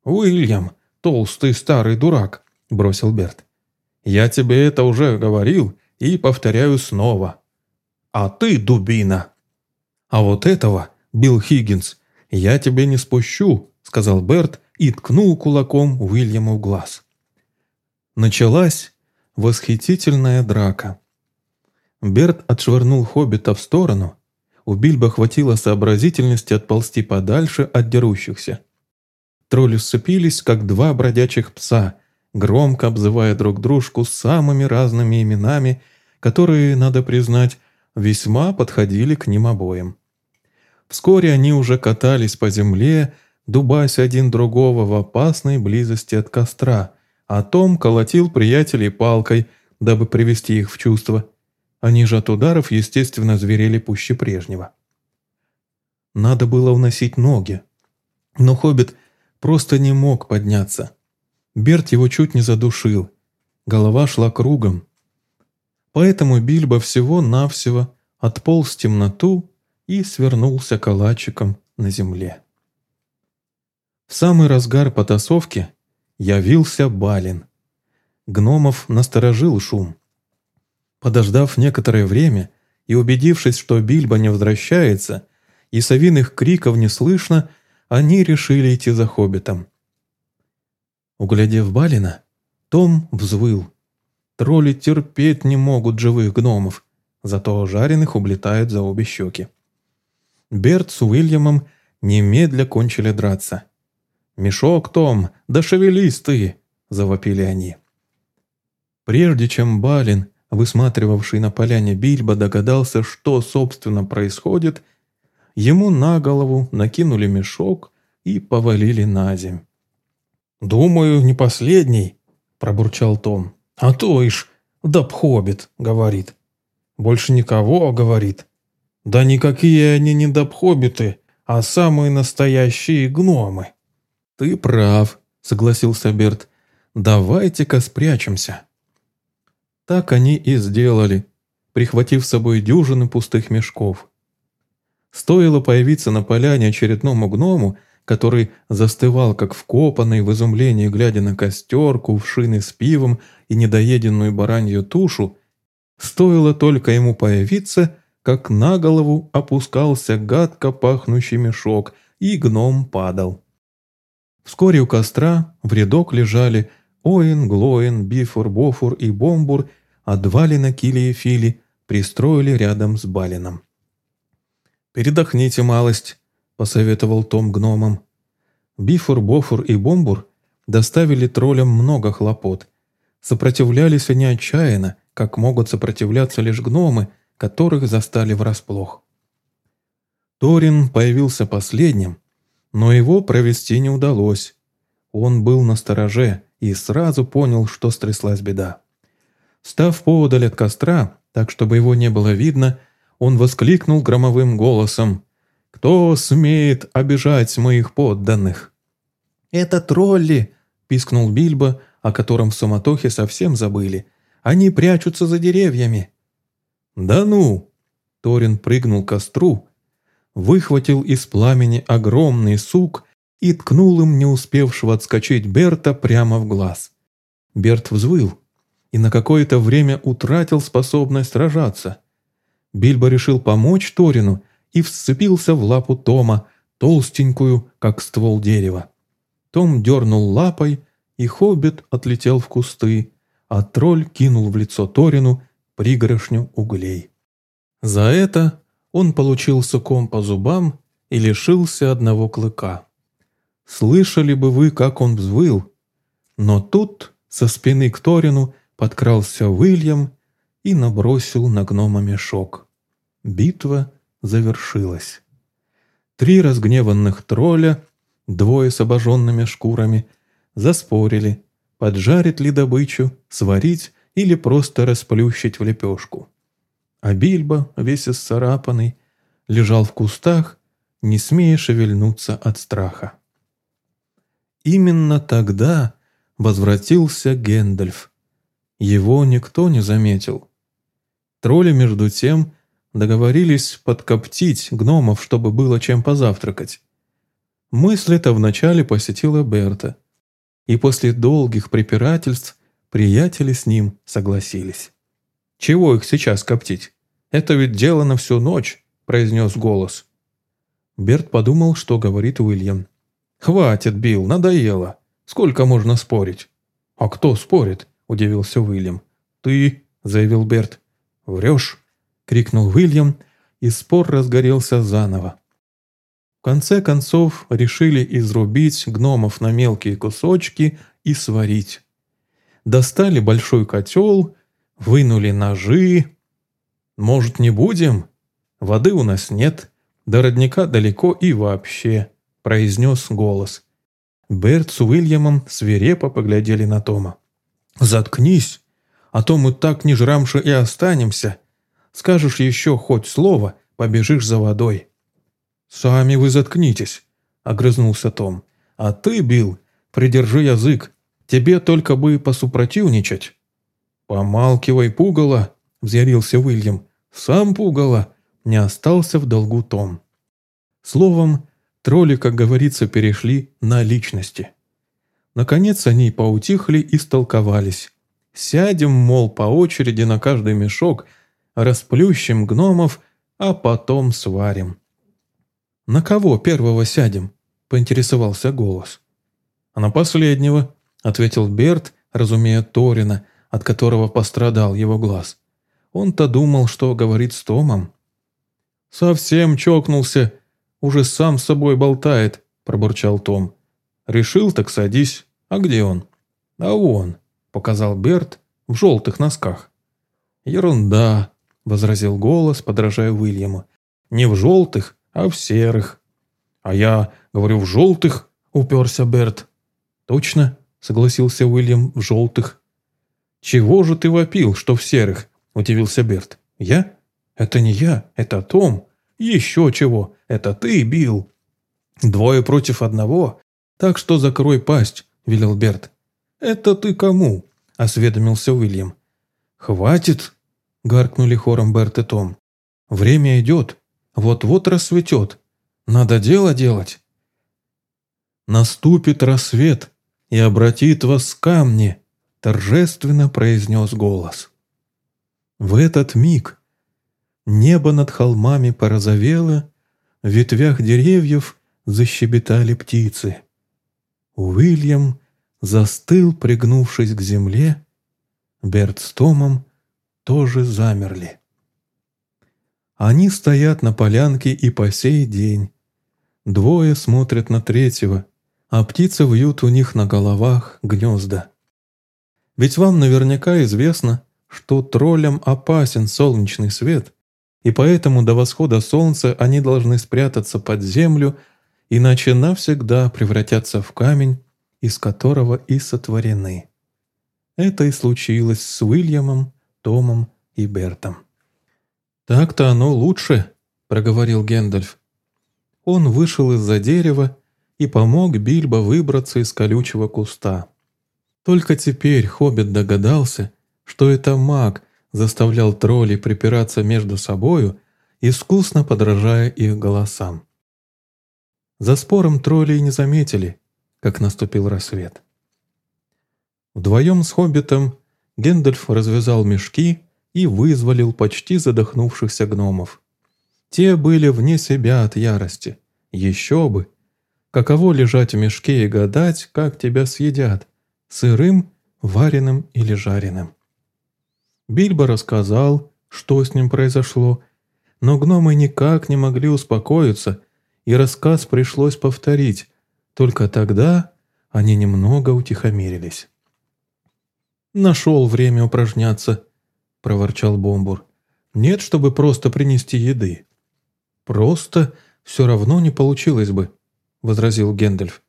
«Уильям, толстый старый дурак», — бросил Берт. «Я тебе это уже говорил и повторяю снова. А ты дубина». «А вот этого, Билл Хиггинс, я тебе не спущу», — сказал Берт и ткнул кулаком Уильяма в глаз. Началась восхитительная драка. Берт отшвырнул хоббита в сторону. У Бильбо хватило сообразительности отползти подальше от дерущихся. Тролли сцепились, как два бродячих пса, громко обзывая друг дружку самыми разными именами, которые, надо признать, весьма подходили к ним обоим. Вскоре они уже катались по земле, дубась один другого в опасной близости от костра, а Том колотил приятелей палкой, дабы привести их в чувство. Они же от ударов, естественно, зверели пуще прежнего. Надо было уносить ноги. Но Хоббит просто не мог подняться. Берт его чуть не задушил. Голова шла кругом. Поэтому Бильбо всего-навсего отполз в темноту и свернулся калачиком на земле. В самый разгар потасовки явился Балин. Гномов насторожил шум. Подождав некоторое время и убедившись, что Бильбо не возвращается, и совиных криков не слышно, они решили идти за хоббитом. Углядев Балина, Том взвыл. Тролли терпеть не могут живых гномов, зато жареных облетают за обе щеки. Берт с Уильямом немедля кончили драться. «Мешок, Том, да шевелись ты!» – завопили они. Прежде чем Балин, высматривавший на поляне Бильбо, догадался, что, собственно, происходит, ему на голову накинули мешок и повалили на земь. «Думаю, не последний», – пробурчал Том. «А то ишь, да пхобит», – говорит. «Больше никого», – говорит. «Да никакие они не добхоббиты, а самые настоящие гномы». «Ты прав», — согласился Берт. «Давайте-ка спрячемся». Так они и сделали, прихватив с собой дюжины пустых мешков. Стоило появиться на поляне очередному гному, который застывал как вкопанный в изумлении, глядя на костер, кувшины с пивом и недоеденную баранью тушу, стоило только ему появиться, как на голову опускался гадко пахнущий мешок, и гном падал. Вскоре у костра в рядок лежали Оин, Глоин, Бифур, Бофур и Бомбур, а два Кили и Фили пристроили рядом с Балином. «Передохните малость», — посоветовал Том гномам. Бифур, Бофур и Бомбур доставили троллям много хлопот. Сопротивлялись они отчаянно, как могут сопротивляться лишь гномы, которых застали врасплох. Торин появился последним, но его провести не удалось. Он был на стороже и сразу понял, что стряслась беда. Став поодаль от костра, так чтобы его не было видно, он воскликнул громовым голосом «Кто смеет обижать моих подданных?» «Это тролли!» – пискнул Бильбо, о котором в суматохе совсем забыли. «Они прячутся за деревьями!» «Да ну!» – Торин прыгнул к костру, выхватил из пламени огромный сук и ткнул им не успевшего отскочить Берта прямо в глаз. Берт взвыл и на какое-то время утратил способность сражаться. Бильбо решил помочь Торину и вцепился в лапу Тома, толстенькую, как ствол дерева. Том дернул лапой, и хоббит отлетел в кусты, а тролль кинул в лицо Торину пригоршню углей. За это он получил суком по зубам и лишился одного клыка. Слышали бы вы, как он взвыл. Но тут со спины к Торину подкрался Уильям и набросил на гнома мешок. Битва завершилась. Три разгневанных тролля, двое с обожженными шкурами, заспорили, поджарить ли добычу, сварить или просто расплющить в лепешку. А Бильбо, весь исцарапанный, лежал в кустах, не смея шевельнуться от страха. Именно тогда возвратился Гэндальф. Его никто не заметил. Тролли, между тем, договорились подкоптить гномов, чтобы было чем позавтракать. Мысль эта вначале посетила Берта, и после долгих препирательств приятели с ним согласились. «Чего их сейчас коптить? Это ведь дело на всю ночь», – произнес голос. Берт подумал, что говорит Уильям. «Хватит, Билл, надоело. Сколько можно спорить?» «А кто спорит?» – удивился Уильям. «Ты», – заявил Берт. «Врешь?» – крикнул Уильям, и спор разгорелся заново. В конце концов решили изрубить гномов на мелкие кусочки и сварить. Достали большой котел, вынули ножи. «Может, не будем? Воды у нас нет, до родника далеко и вообще» произнес голос. Берт с Уильямом свирепо поглядели на Тома. «Заткнись, а то мы так не жрамши и останемся. Скажешь еще хоть слово, побежишь за водой». «Сами вы заткнитесь», — огрызнулся Том. «А ты, Билл, придержи язык. Тебе только бы посупротивничать». «Помалкивай, пугало», — взъярился Уильям. «Сам пугало», — не остался в долгу Том. Словом, Тролли, как говорится, перешли на личности. Наконец они поутихли и столковались. Сядем, мол, по очереди на каждый мешок, расплющим гномов, а потом сварим. «На кого первого сядем?» – поинтересовался голос. «А на последнего», – ответил Берт, разумея Торина, от которого пострадал его глаз. Он-то думал, что говорит с Томом. «Совсем чокнулся», уже сам с собой болтает», – пробурчал Том. «Решил, так садись. А где он?» «А он», – показал Берт в желтых носках. «Ерунда», – возразил голос, подражая Уильяму. «Не в желтых, а в серых». «А я говорю, в желтых», – уперся Берт. «Точно», – согласился Уильям, – «в желтых». «Чего же ты вопил, что в серых?» – удивился Берт. «Я? Это не я, это Том. «Еще чего! Это ты, Билл!» «Двое против одного? Так что закрой пасть», — велел Берт. «Это ты кому?» — осведомился Уильям. «Хватит!» — гаркнули хором Берт и Том. «Время идет, Вот-вот рассветет. Надо дело делать. «Наступит рассвет и обратит вас ко мне», — торжественно произнес голос. В этот миг небо над холмами порозовело, в ветвях деревьев защебетали птицы. Уильям застыл, пригнувшись к земле, Берт с Томом тоже замерли. Они стоят на полянке и по сей день. Двое смотрят на третьего, а птицы вьют у них на головах гнезда. Ведь вам наверняка известно, что троллям опасен солнечный свет, и поэтому до восхода солнца они должны спрятаться под землю, иначе навсегда превратятся в камень, из которого и сотворены. Это и случилось с Уильямом, Томом и Бертом. «Так-то оно лучше», — проговорил Гэндальф. Он вышел из-за дерева и помог Бильбо выбраться из колючего куста. Только теперь Хоббит догадался, что это маг заставлял троллей припираться между собою, искусно подражая их голосам. За спором троллей не заметили, как наступил рассвет. Вдвоем с Хоббитом Гендальф развязал мешки и вызволил почти задохнувшихся гномов. Те были вне себя от ярости. Еще бы! Каково лежать в мешке и гадать, как тебя съедят, сырым, вареным или жареным. Бильбо рассказал, что с ним произошло, но гномы никак не могли успокоиться, и рассказ пришлось повторить, только тогда они немного утихомирились. «Нашел время упражняться», — проворчал Бомбур. «Нет, чтобы просто принести еды». «Просто все равно не получилось бы», — возразил Гендальф.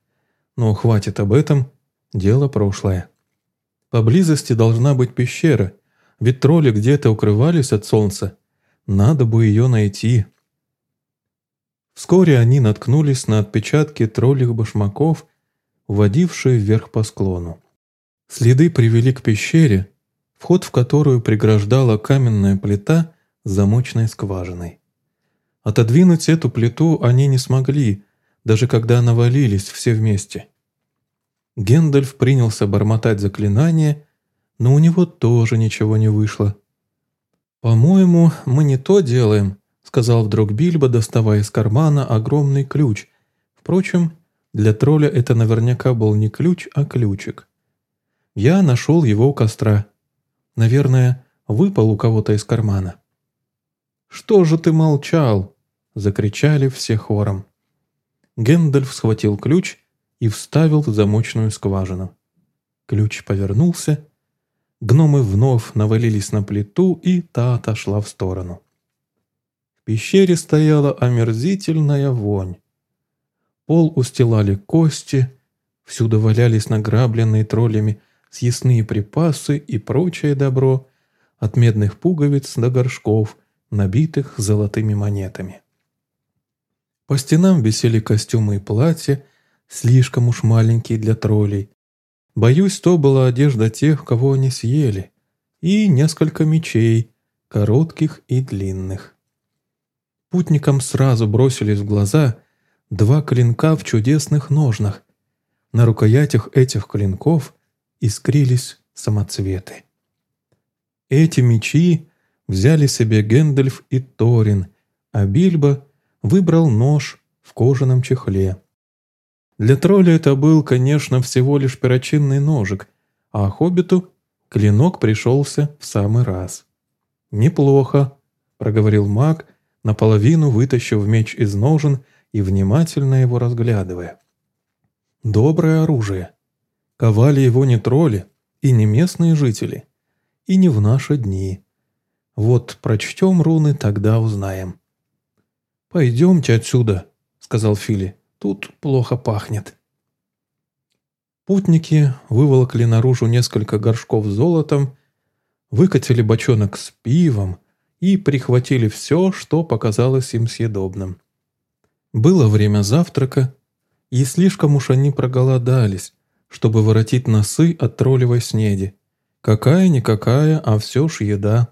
«Но хватит об этом, дело прошлое. Поблизости должна быть пещера, ведь тролли где-то укрывались от солнца. Надо бы ее найти». Вскоре они наткнулись на отпечатки троллих башмаков, уводившие вверх по склону. Следы привели к пещере, вход в которую преграждала каменная плита с замочной скважиной. Отодвинуть эту плиту они не смогли, даже когда навалились все вместе. Гендальф принялся бормотать заклинание, но у него тоже ничего не вышло. «По-моему, мы не то делаем», — сказал вдруг Бильбо, доставая из кармана огромный ключ. Впрочем, для тролля это наверняка был не ключ, а ключик. Я нашел его у костра. Наверное, выпал у кого-то из кармана. «Что же ты молчал?» – закричали все хором. Гэндальф схватил ключ и вставил в замочную скважину. Ключ повернулся, гномы вновь навалились на плиту, и та отошла в сторону. В пещере стояла омерзительная вонь. Пол устилали кости, всюду валялись награбленные троллями съестные припасы и прочее добро, от медных пуговиц до горшков, набитых золотыми монетами. По стенам висели костюмы и платья, слишком уж маленькие для троллей. Боюсь, то была одежда тех, кого они съели, и несколько мечей, коротких и длинных. Путникам сразу бросились в глаза два клинка в чудесных ножнах. На рукоятях этих клинков искрились самоцветы. Эти мечи взяли себе Гэндальф и Торин, а Бильбо выбрал нож в кожаном чехле. Для тролля это был, конечно, всего лишь перочинный ножик, а хоббиту клинок пришелся в самый раз. «Неплохо», — проговорил маг, наполовину вытащив меч из ножен и внимательно его разглядывая. «Доброе оружие. Ковали его не тролли и не местные жители, и не в наши дни. Вот прочтем руны, тогда узнаем. «Пойдемте отсюда», — сказал Фили. «Тут плохо пахнет». Путники выволокли наружу несколько горшков с золотом, выкатили бочонок с пивом и прихватили все, что показалось им съедобным. Было время завтрака, и слишком уж они проголодались, чтобы воротить носы от троллевой снеди. Какая-никакая, а все ж еда.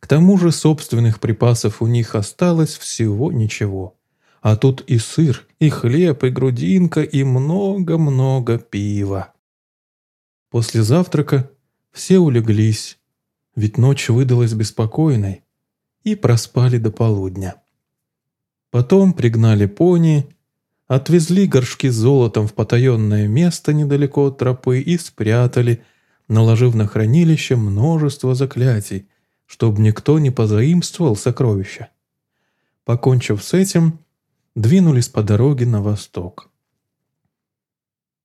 К тому же собственных припасов у них осталось всего ничего. А тут и сыр, и хлеб, и грудинка, и много-много пива. После завтрака все улеглись, ведь ночь выдалась беспокойной, и проспали до полудня. Потом пригнали пони, отвезли горшки с золотом в потаенное место недалеко от тропы и спрятали, наложив на хранилище множество заклятий, чтобы никто не позаимствовал сокровища. Покончив с этим, двинулись по дороге на восток.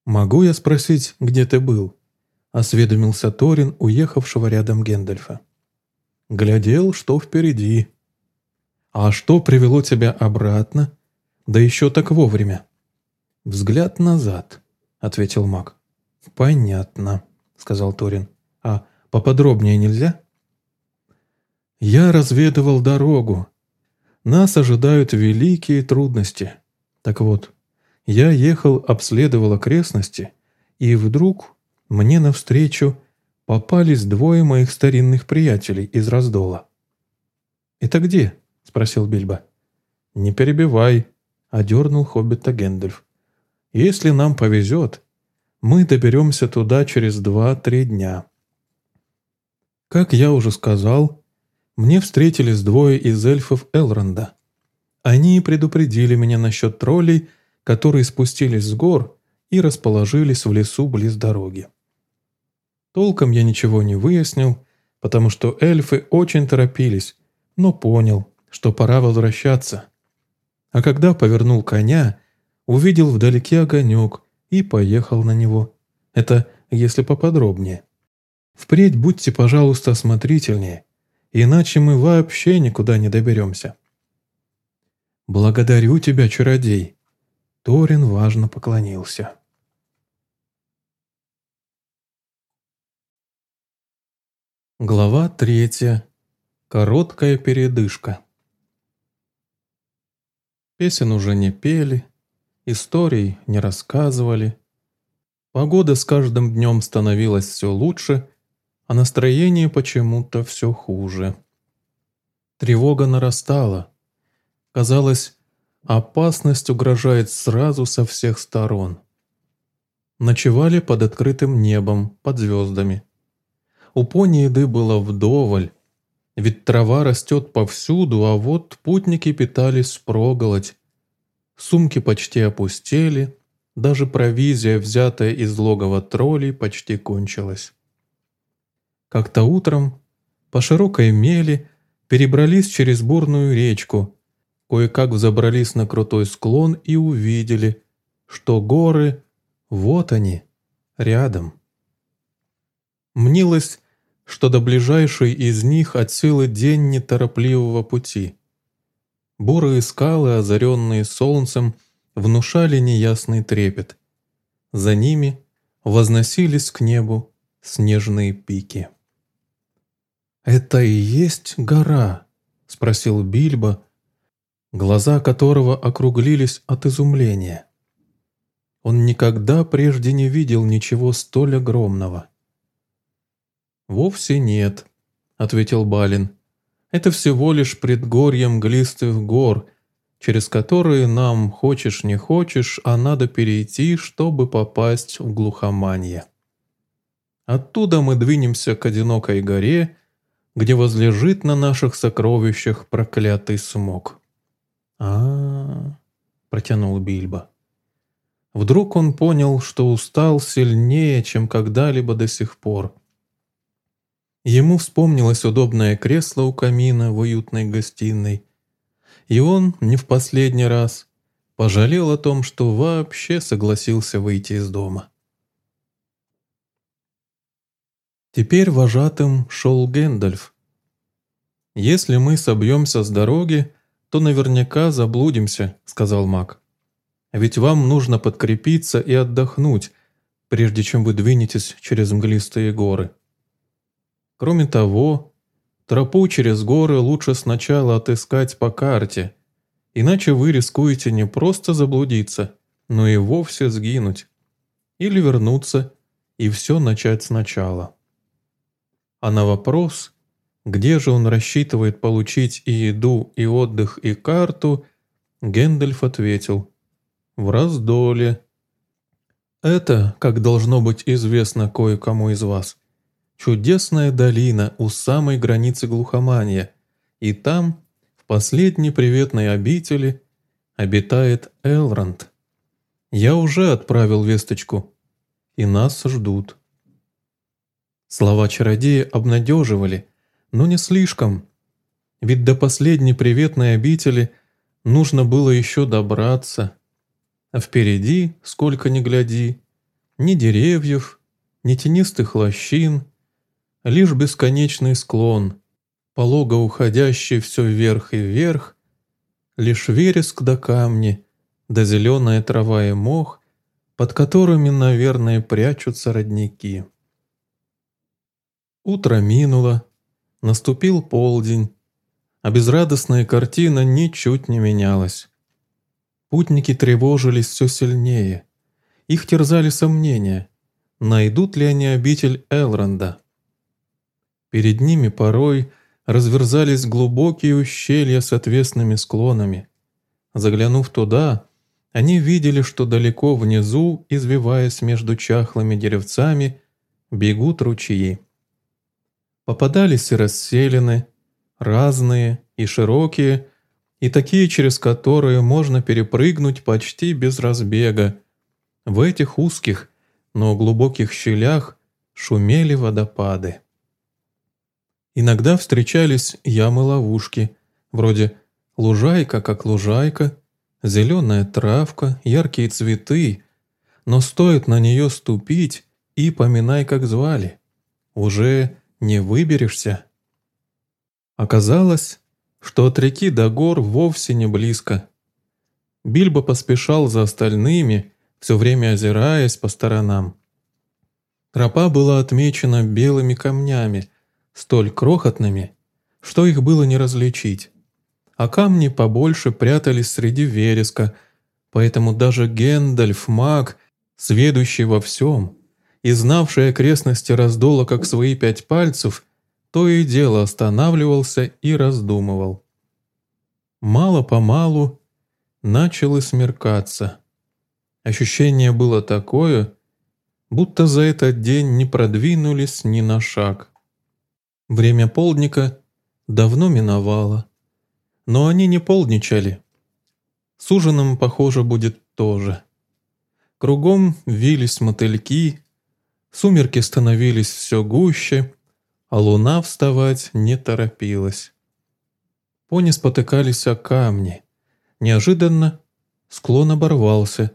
«Могу я спросить, где ты был?» — осведомился Торин, уехавшего рядом Гендальфа. «Глядел, что впереди». «А что привело тебя обратно? Да еще так вовремя». «Взгляд назад», — ответил маг. «Понятно», — сказал Торин. «А поподробнее нельзя?» «Я разведывал дорогу. Нас ожидают великие трудности. Так вот, я ехал, обследовал окрестности, и вдруг мне навстречу попались двое моих старинных приятелей из раздола. «Это где?» — спросил Бильбо. «Не перебивай», — одернул хоббита Гэндальф. «Если нам повезет, мы доберемся туда через два-три дня». Как я уже сказал, мне встретились двое из эльфов Элронда. Они предупредили меня насчет троллей, которые спустились с гор и расположились в лесу близ дороги. Толком я ничего не выяснил, потому что эльфы очень торопились, но понял, что пора возвращаться. А когда повернул коня, увидел вдалеке огонек и поехал на него. Это если поподробнее. Впредь будьте, пожалуйста, осмотрительнее, иначе мы вообще никуда не доберемся. «Благодарю тебя, чародей!» Торин важно поклонился. Глава третья. Короткая передышка. Песен уже не пели, историй не рассказывали. Погода с каждым днем становилась все лучше, а настроение почему-то все хуже. Тревога нарастала. Казалось, опасность угрожает сразу со всех сторон. Ночевали под открытым небом, под звездами. У пони еды было вдоволь, ведь трава растет повсюду, а вот путники питались проголодь. Сумки почти опустели, даже провизия, взятая из логова троллей, почти кончилась. Как-то утром по широкой мели перебрались через бурную речку, кое-как взобрались на крутой склон и увидели, что горы, вот они, рядом. Мнилось, что до ближайшей из них от силы день неторопливого пути. Бурые скалы, озаренные солнцем, внушали неясный трепет. За ними возносились к небу снежные пики. «Это и есть гора?» — спросил Бильбо, глаза которого округлились от изумления. Он никогда прежде не видел ничего столь огромного. «Вовсе нет», — ответил Балин. «Это всего лишь предгорье мглистых гор, через которые нам, хочешь не хочешь, а надо перейти, чтобы попасть в глухоманье. Оттуда мы двинемся к одинокой горе, где возлежит на наших сокровищах проклятый смог». А, протянул Бильбо. Вдруг он понял, что устал сильнее, чем когда-либо до сих пор. Ему вспомнилось удобное кресло у камина в уютной гостиной. И он, не в последний раз, пожалел о том, что вообще согласился выйти из дома. Теперь вожатым шел Гэндальф. «Если мы собьемся с дороги, то наверняка заблудимся», — сказал маг. «Ведь вам нужно подкрепиться и отдохнуть, прежде чем вы двинетесь через мглистые горы». Кроме того, тропу через горы лучше сначала отыскать по карте, иначе вы рискуете не просто заблудиться, но и вовсе сгинуть. Или вернуться и все начать сначала. А на вопрос, где же он рассчитывает получить и еду, и отдых, и карту, Гэндальф ответил «В раздоле». Это, как должно быть известно кое-кому из вас, чудесная долина у самой границы глухомания, и там, в последней приветной обители, обитает Элронд. Я уже отправил весточку, и нас ждут. Слова чародея обнадеживали, но не слишком, ведь до последней приветной обители нужно было еще добраться, а впереди, сколько ни гляди, ни деревьев, ни тенистых лощин, лишь бесконечный склон, полого уходящий все вверх и вверх, лишь вереск до камни, да зеленая трава и мох, под которыми, наверное, прячутся родники. Утро минуло, наступил полдень, а безрадостная картина ничуть не менялась. Путники тревожились все сильнее. Их терзали сомнения, найдут ли они обитель Элронда. Перед ними порой разверзались глубокие ущелья с отвесными склонами. Заглянув туда, они видели, что далеко внизу, извиваясь между чахлыми деревцами, бегут ручьи. Попадались и расселены, разные и широкие, и такие, через которые можно перепрыгнуть почти без разбега. В этих узких, но глубоких щелях шумели водопады. Иногда встречались ямы-ловушки, вроде лужайка как лужайка, зеленая травка, яркие цветы, но стоит на нее ступить и поминай, как звали. Уже не выберешься. Оказалось, что от реки до гор вовсе не близко. Бильбо поспешал за остальными, все время озираясь по сторонам. Тропа была отмечена белыми камнями, столь крохотными, что их было не различить. А камни побольше прятались среди вереска, поэтому даже Гендальф, маг, сведущий во всем и знавший окрестности раздола как свои пять пальцев, то и дело останавливался и раздумывал. Мало-помалу начало смеркаться. Ощущение было такое, будто за этот день не продвинулись ни на шаг. Время полдника давно миновало. Но они не полдничали. С ужином, похоже, будет тоже. Кругом вились мотыльки, сумерки становились все гуще, а луна вставать не торопилась. Пони спотыкались о камни. Неожиданно склон оборвался,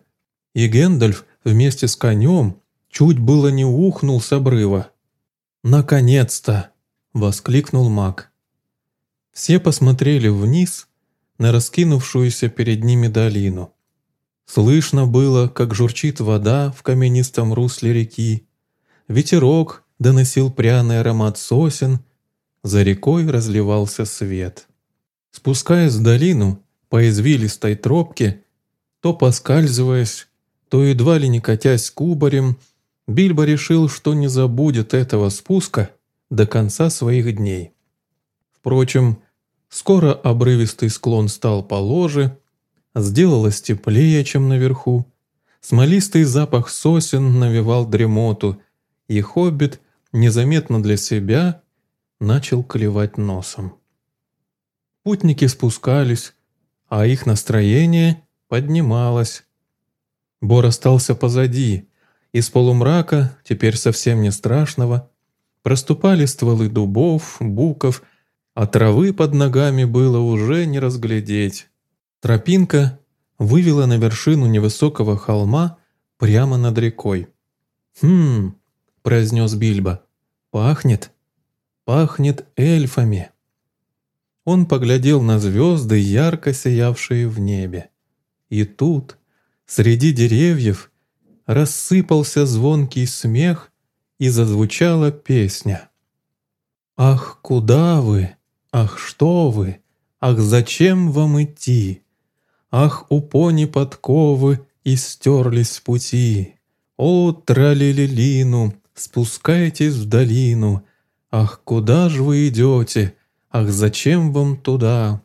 и Гэндальф вместе с конем чуть было не ухнул с обрыва. «Наконец-то!» — воскликнул маг. Все посмотрели вниз на раскинувшуюся перед ними долину. Слышно было, как журчит вода в каменистом русле реки. Ветерок доносил пряный аромат сосен, за рекой разливался свет. Спускаясь в долину по извилистой тропке, то поскальзываясь, то едва ли не катясь кубарем, Бильбо решил, что не забудет этого спуска до конца своих дней. Впрочем, скоро обрывистый склон стал положе, сделалось теплее, чем наверху, смолистый запах сосен навевал дремоту, и хоббит, незаметно для себя, начал клевать носом. Путники спускались, а их настроение поднималось. Бор остался позади, из полумрака, теперь совсем не страшного, Проступали стволы дубов, буков, а травы под ногами было уже не разглядеть. Тропинка вывела на вершину невысокого холма прямо над рекой. «Хм», — произнес Бильбо, — «пахнет, пахнет эльфами». Он поглядел на звезды, ярко сиявшие в небе. И тут, среди деревьев, рассыпался звонкий смех и зазвучала песня. «Ах, куда вы? Ах, что вы? Ах, зачем вам идти? Ах, у пони подковы и стерлись с пути. О, тралилилину, спускайтесь в долину, Ах, куда же вы идете? Ах, зачем вам туда?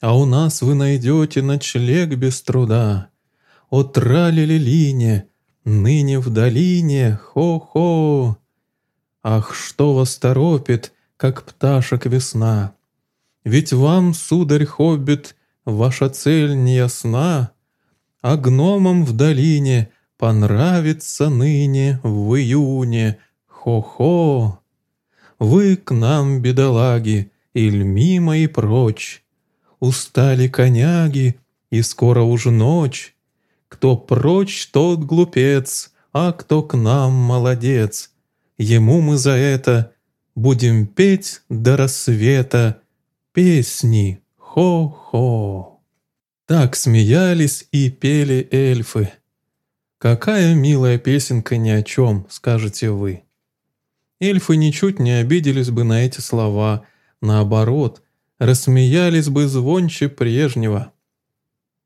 А у нас вы найдете ночлег без труда. О, трали-лине, ныне в долине, хо-хо. Ах, что вас торопит, как пташек весна? Ведь вам, сударь хоббит, ваша цель не ясна, А гномам в долине понравится ныне в июне, хо-хо. Вы к нам, бедолаги, иль мимо и прочь, Устали коняги, и скоро уж ночь. Кто прочь, тот глупец, а кто к нам молодец. Ему мы за это будем петь до рассвета песни хо-хо. Так смеялись и пели эльфы. Какая милая песенка ни о чем, скажете вы. Эльфы ничуть не обиделись бы на эти слова, наоборот, рассмеялись бы звонче прежнего.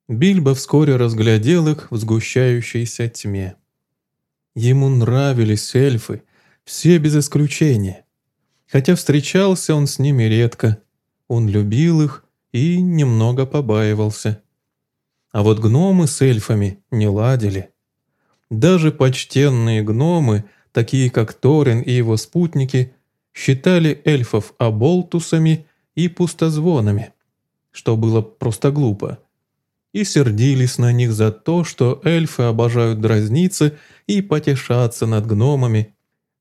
Бильбо вскоре разглядел их в сгущающейся тьме. Ему нравились эльфы, все без исключения. Хотя встречался он с ними редко, он любил их и немного побаивался. А вот гномы с эльфами не ладили. Даже почтенные гномы, такие как Торин и его спутники, считали эльфов оболтусами и пустозвонами, что было просто глупо, и сердились на них за то, что эльфы обожают дразниться и потешаться над гномами,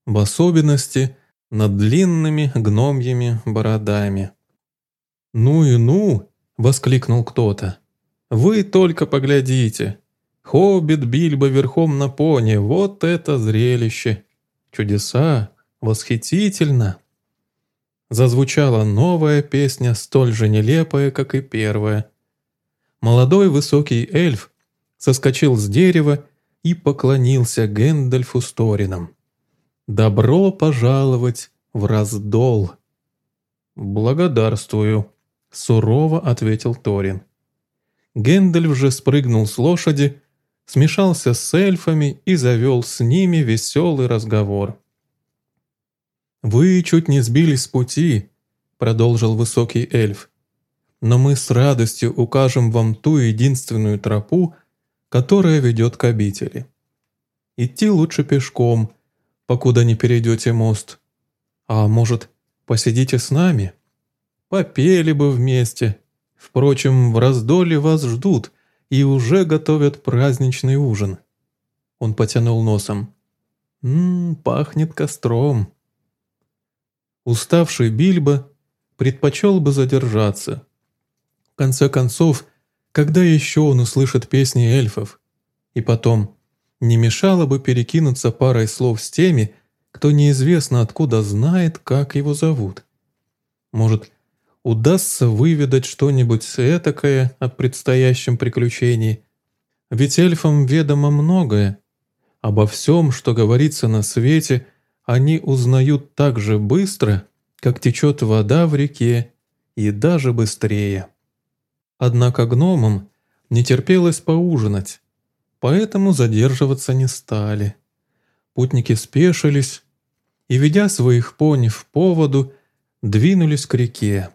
в особенности над длинными гномьими бородами. «Ну и ну!» — воскликнул кто-то. «Вы только поглядите! Хоббит Бильбо верхом на пони, вот это зрелище! Чудеса! Восхитительно!» Зазвучала новая песня, столь же нелепая, как и первая. Молодой высокий эльф соскочил с дерева и поклонился Гэндальфу с Торином. «Добро пожаловать в раздол!» «Благодарствую», — сурово ответил Торин. Гендальф же спрыгнул с лошади, смешался с эльфами и завел с ними веселый разговор. «Вы чуть не сбились с пути», — продолжил высокий эльф. «Но мы с радостью укажем вам ту единственную тропу, которая ведет к обители. Идти лучше пешком, покуда не перейдете мост. А может, посидите с нами?» Попели бы вместе. Впрочем, в раздоле вас ждут и уже готовят праздничный ужин. Он потянул носом. Ммм, пахнет костром. Уставший Бильбо предпочел бы задержаться. Конце концов, когда еще он услышит песни эльфов? И потом, не мешало бы перекинуться парой слов с теми, кто неизвестно откуда знает, как его зовут. Может, удастся выведать что-нибудь этакое о предстоящем приключении. Ведь эльфам ведомо многое. Обо всем, что говорится на свете, они узнают так же быстро, как течет вода в реке, и даже быстрее. Однако гномам не терпелось поужинать, поэтому задерживаться не стали. Путники спешились и, ведя своих пони в поводу, двинулись к реке.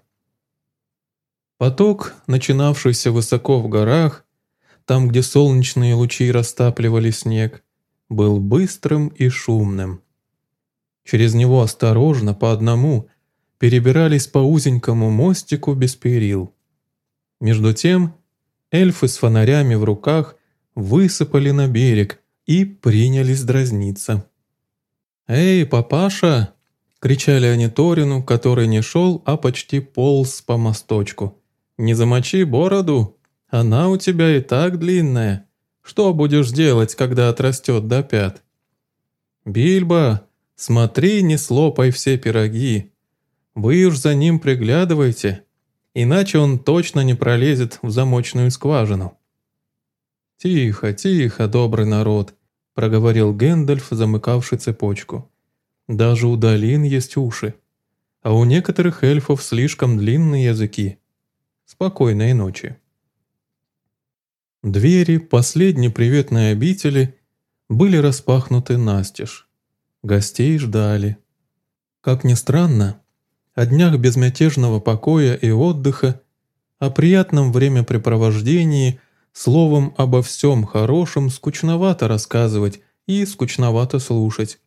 Поток, начинавшийся высоко в горах, там, где солнечные лучи растапливали снег, был быстрым и шумным. Через него осторожно, по одному, перебирались по узенькому мостику без перил. Между тем эльфы с фонарями в руках высыпали на берег и принялись дразниться. «Эй, папаша!» — кричали они Торину, который не шел, а почти полз по мосточку. Не замочи бороду, она у тебя и так длинная. Что будешь делать, когда отрастет до пят? Бильбо, смотри, не слопай все пироги. Вы уж за ним приглядывайте, иначе он точно не пролезет в замочную скважину. «Тихо, тихо, добрый народ», — проговорил Гэндальф, замыкавший цепочку. «Даже у долин есть уши, а у некоторых эльфов слишком длинные языки. Спокойной ночи. Двери последней приветной обители были распахнуты настежь. Гостей ждали. Как ни странно, о днях безмятежного покоя и отдыха, о приятном времяпрепровождении, словом, обо всем хорошем скучновато рассказывать и скучновато слушать.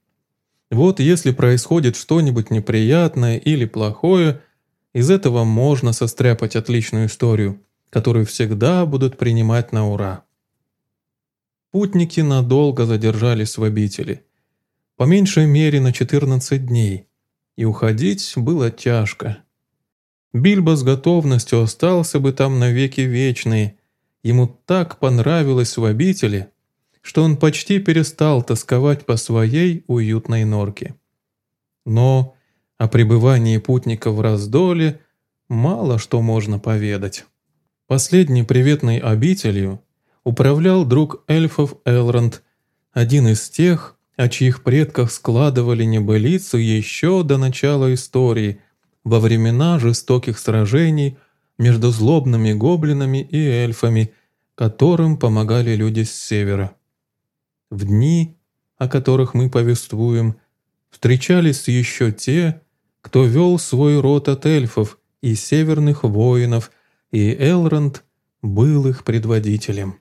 Вот если происходит что-нибудь неприятное или плохое, из этого можно состряпать отличную историю, которую всегда будут принимать на ура. Путники надолго задержались в обители. По меньшей мере на 14 дней. И уходить было тяжко. Бильбо с готовностью остался бы там навеки вечные. Ему так понравилось в обители, что он почти перестал тосковать по своей уютной норке. Но о пребывании путника в раздоле мало что можно поведать. Последней приветной обителью управлял друг эльфов Элронд, один из тех, о чьих предках складывали небылицу еще до начала истории, во времена жестоких сражений между злобными гоблинами и эльфами, которым помогали люди с севера. В дни, о которых мы повествуем, встречались еще те, кто вел свой род от эльфов и северных воинов, и Элронд был их предводителем.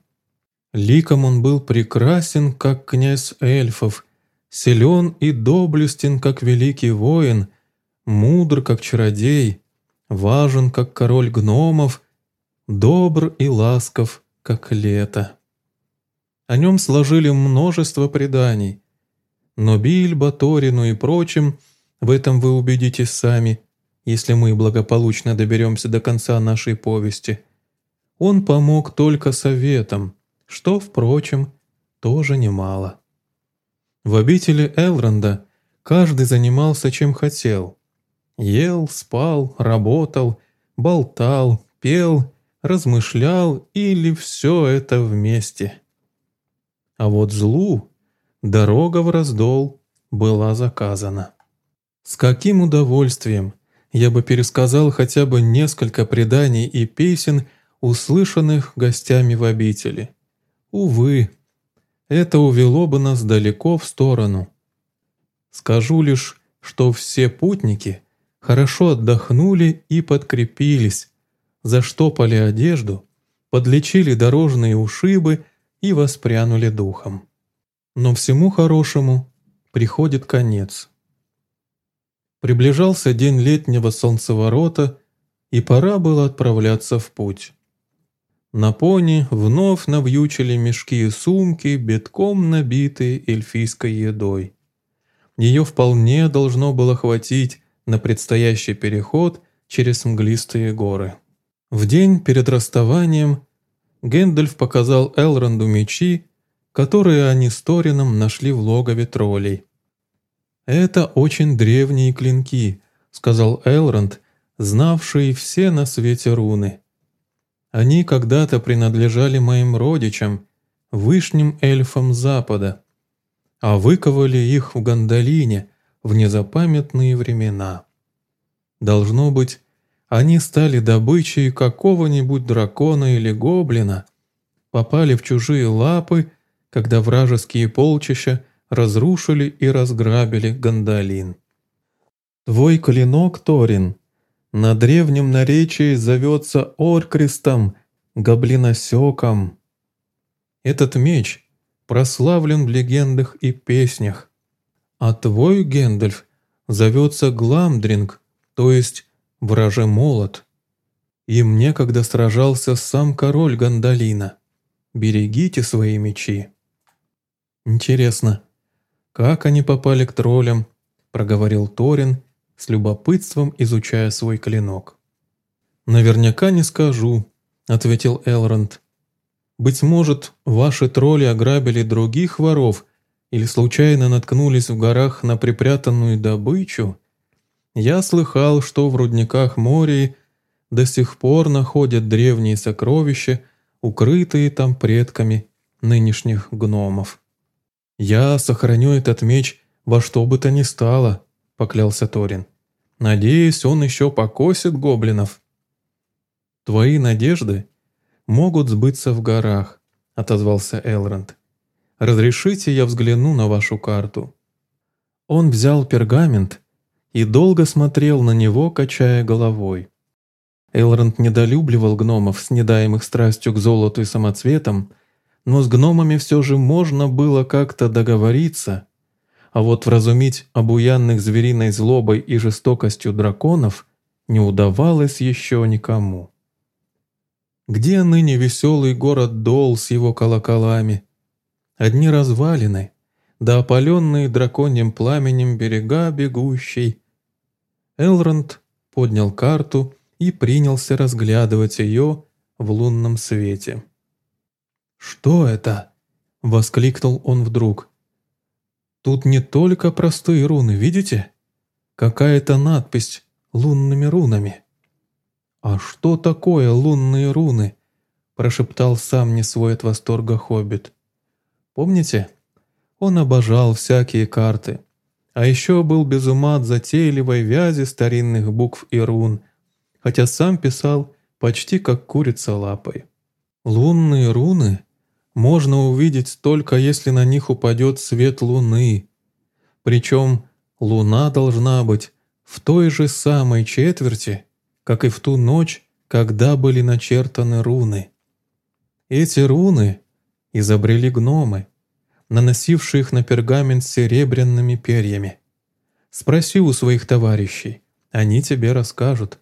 Ликом он был прекрасен, как князь эльфов, силен и доблестен, как великий воин, мудр, как чародей, важен, как король гномов, добр и ласков, как лето. О нем сложили множество преданий, но Бильбо, Торину и прочим, в этом вы убедитесь сами, если мы благополучно доберемся до конца нашей повести. Он помог только советом, что, впрочем, тоже немало. В обители Элронда каждый занимался чем хотел. Ел, спал, работал, болтал, пел, размышлял или все это вместе. А вот злу дорога в раздол была заказана. С каким удовольствием я бы пересказал хотя бы несколько преданий и песен, услышанных гостями в обители. Увы, это увело бы нас далеко в сторону. Скажу лишь, что все путники хорошо отдохнули и подкрепились, заштопали одежду, подлечили дорожные ушибы и воспрянули духом. Но всему хорошему приходит конец. Приближался день летнего солнцеворота, и пора было отправляться в путь. На пони вновь навьючили мешки и сумки, битком набитые эльфийской едой. Ее вполне должно было хватить на предстоящий переход через мглистые горы. В день перед расставанием Гэндальф показал Элронду мечи, которые они с Торином нашли в логове троллей. «Это очень древние клинки», — сказал Элронд, знавший все на свете руны. Они когда-то принадлежали моим родичам, вышним эльфам Запада, а выковали их в Гандалине в незапамятные времена. Должно быть, они стали добычей какого-нибудь дракона или гоблина, попали в чужие лапы, когда вражеские полчища разрушили и разграбили Гандалин. Твой клинок, Торин, на древнем наречии зовется Оркрестом, гоблиносеком. Этот меч прославлен в легендах и песнях. А твой Гендальф зовется Гламдринг, то есть враже молот. Им некогда сражался сам король Гандалина. Берегите свои мечи. Интересно, как они попали к троллям, проговорил Торин, с любопытством изучая свой клинок. «Наверняка не скажу», — ответил Элронд. «Быть может, ваши тролли ограбили других воров или случайно наткнулись в горах на припрятанную добычу? Я слыхал, что в рудниках Мории до сих пор находят древние сокровища, укрытые там предками нынешних гномов. Я сохраню этот меч во что бы то ни стало, — поклялся Торин. «Надеюсь, он еще покосит гоблинов». «Твои надежды могут сбыться в горах», — отозвался Элронд. «Разрешите я взгляну на вашу карту?» Он взял пергамент и долго смотрел на него, качая головой. Элронд недолюбливал гномов, снедаемых страстью к золоту и самоцветам, но с гномами все же можно было как-то договориться, а вот вразумить обуянных звериной злобой и жестокостью драконов не удавалось еще никому. Где ныне веселый город Дол с его колоколами? Одни развалины, да опаленные драконьим пламенем берега бегущей. Элронд поднял карту и принялся разглядывать ее в лунном свете. «Что это?» — воскликнул он вдруг. «Тут не только простые руны, видите? Какая-то надпись лунными рунами». «А что такое лунные руны?» — прошептал сам не свой от восторга хоббит. «Помните? Он обожал всякие карты. А еще был без ума от затейливой вязи старинных букв и рун, хотя сам писал почти как курица лапой. Лунные руны можно увидеть только если на них упадет свет луны. Причем луна должна быть в той же самой четверти, как и в ту ночь, когда были начертаны руны. Эти руны изобрели гномы, наносившие их на пергамент серебряными перьями. Спроси у своих товарищей, они тебе расскажут.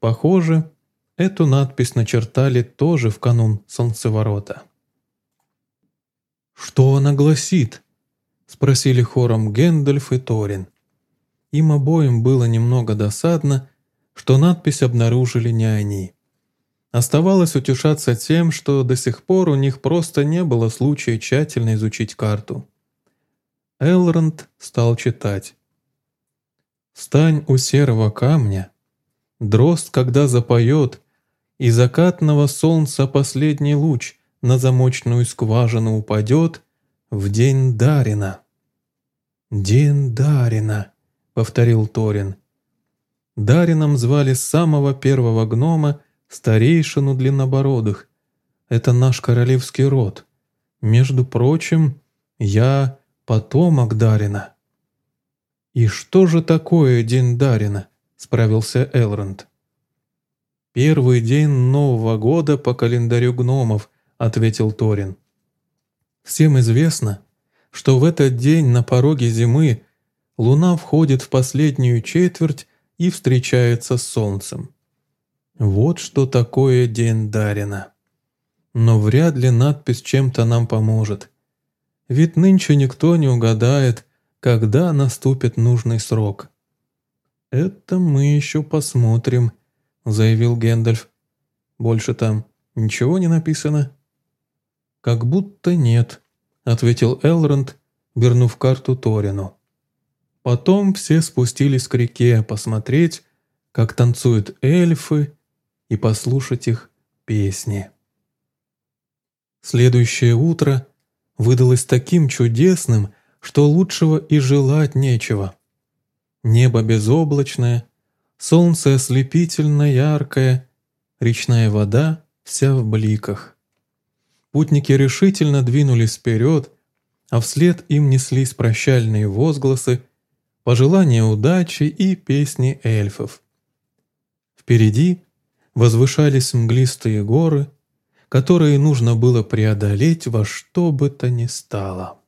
Похоже, эту надпись начертали тоже в канун солнцеворота. «Что она гласит?» — спросили хором Гэндальф и Торин. Им обоим было немного досадно, что надпись обнаружили не они. Оставалось утешаться тем, что до сих пор у них просто не было случая тщательно изучить карту. Элронд стал читать. «Стань у серого камня, дрозд, когда запоет, и закатного солнца последний луч на замочную скважину упадет в день Дарина». «День Дарина», — повторил Торин. Дарином звали самого первого гнома, старейшину длиннобородых. Это наш королевский род. Между прочим, я потомок Дарина». «И что же такое День Дарина?» — справился Элронд. «Первый день Нового года по календарю гномов», — ответил Торин. «Всем известно, что в этот день на пороге зимы луна входит в последнюю четверть и встречается с солнцем. Вот что такое День Дарина. Но вряд ли надпись чем-то нам поможет. Ведь нынче никто не угадает, когда наступит нужный срок. «Это мы еще посмотрим», — заявил Гэндальф. «Больше там ничего не написано?» «Как будто нет», — ответил Элронд, вернув карту Торину. Потом все спустились к реке посмотреть, как танцуют эльфы и послушать их песни. Следующее утро выдалось таким чудесным, что лучшего и желать нечего. Небо безоблачное, солнце ослепительно яркое, речная вода вся в бликах. Путники решительно двинулись вперед, а вслед им неслись прощальные возгласы, пожелания удачи и песни эльфов. Впереди возвышались мглистые горы, которые нужно было преодолеть во что бы то ни стало.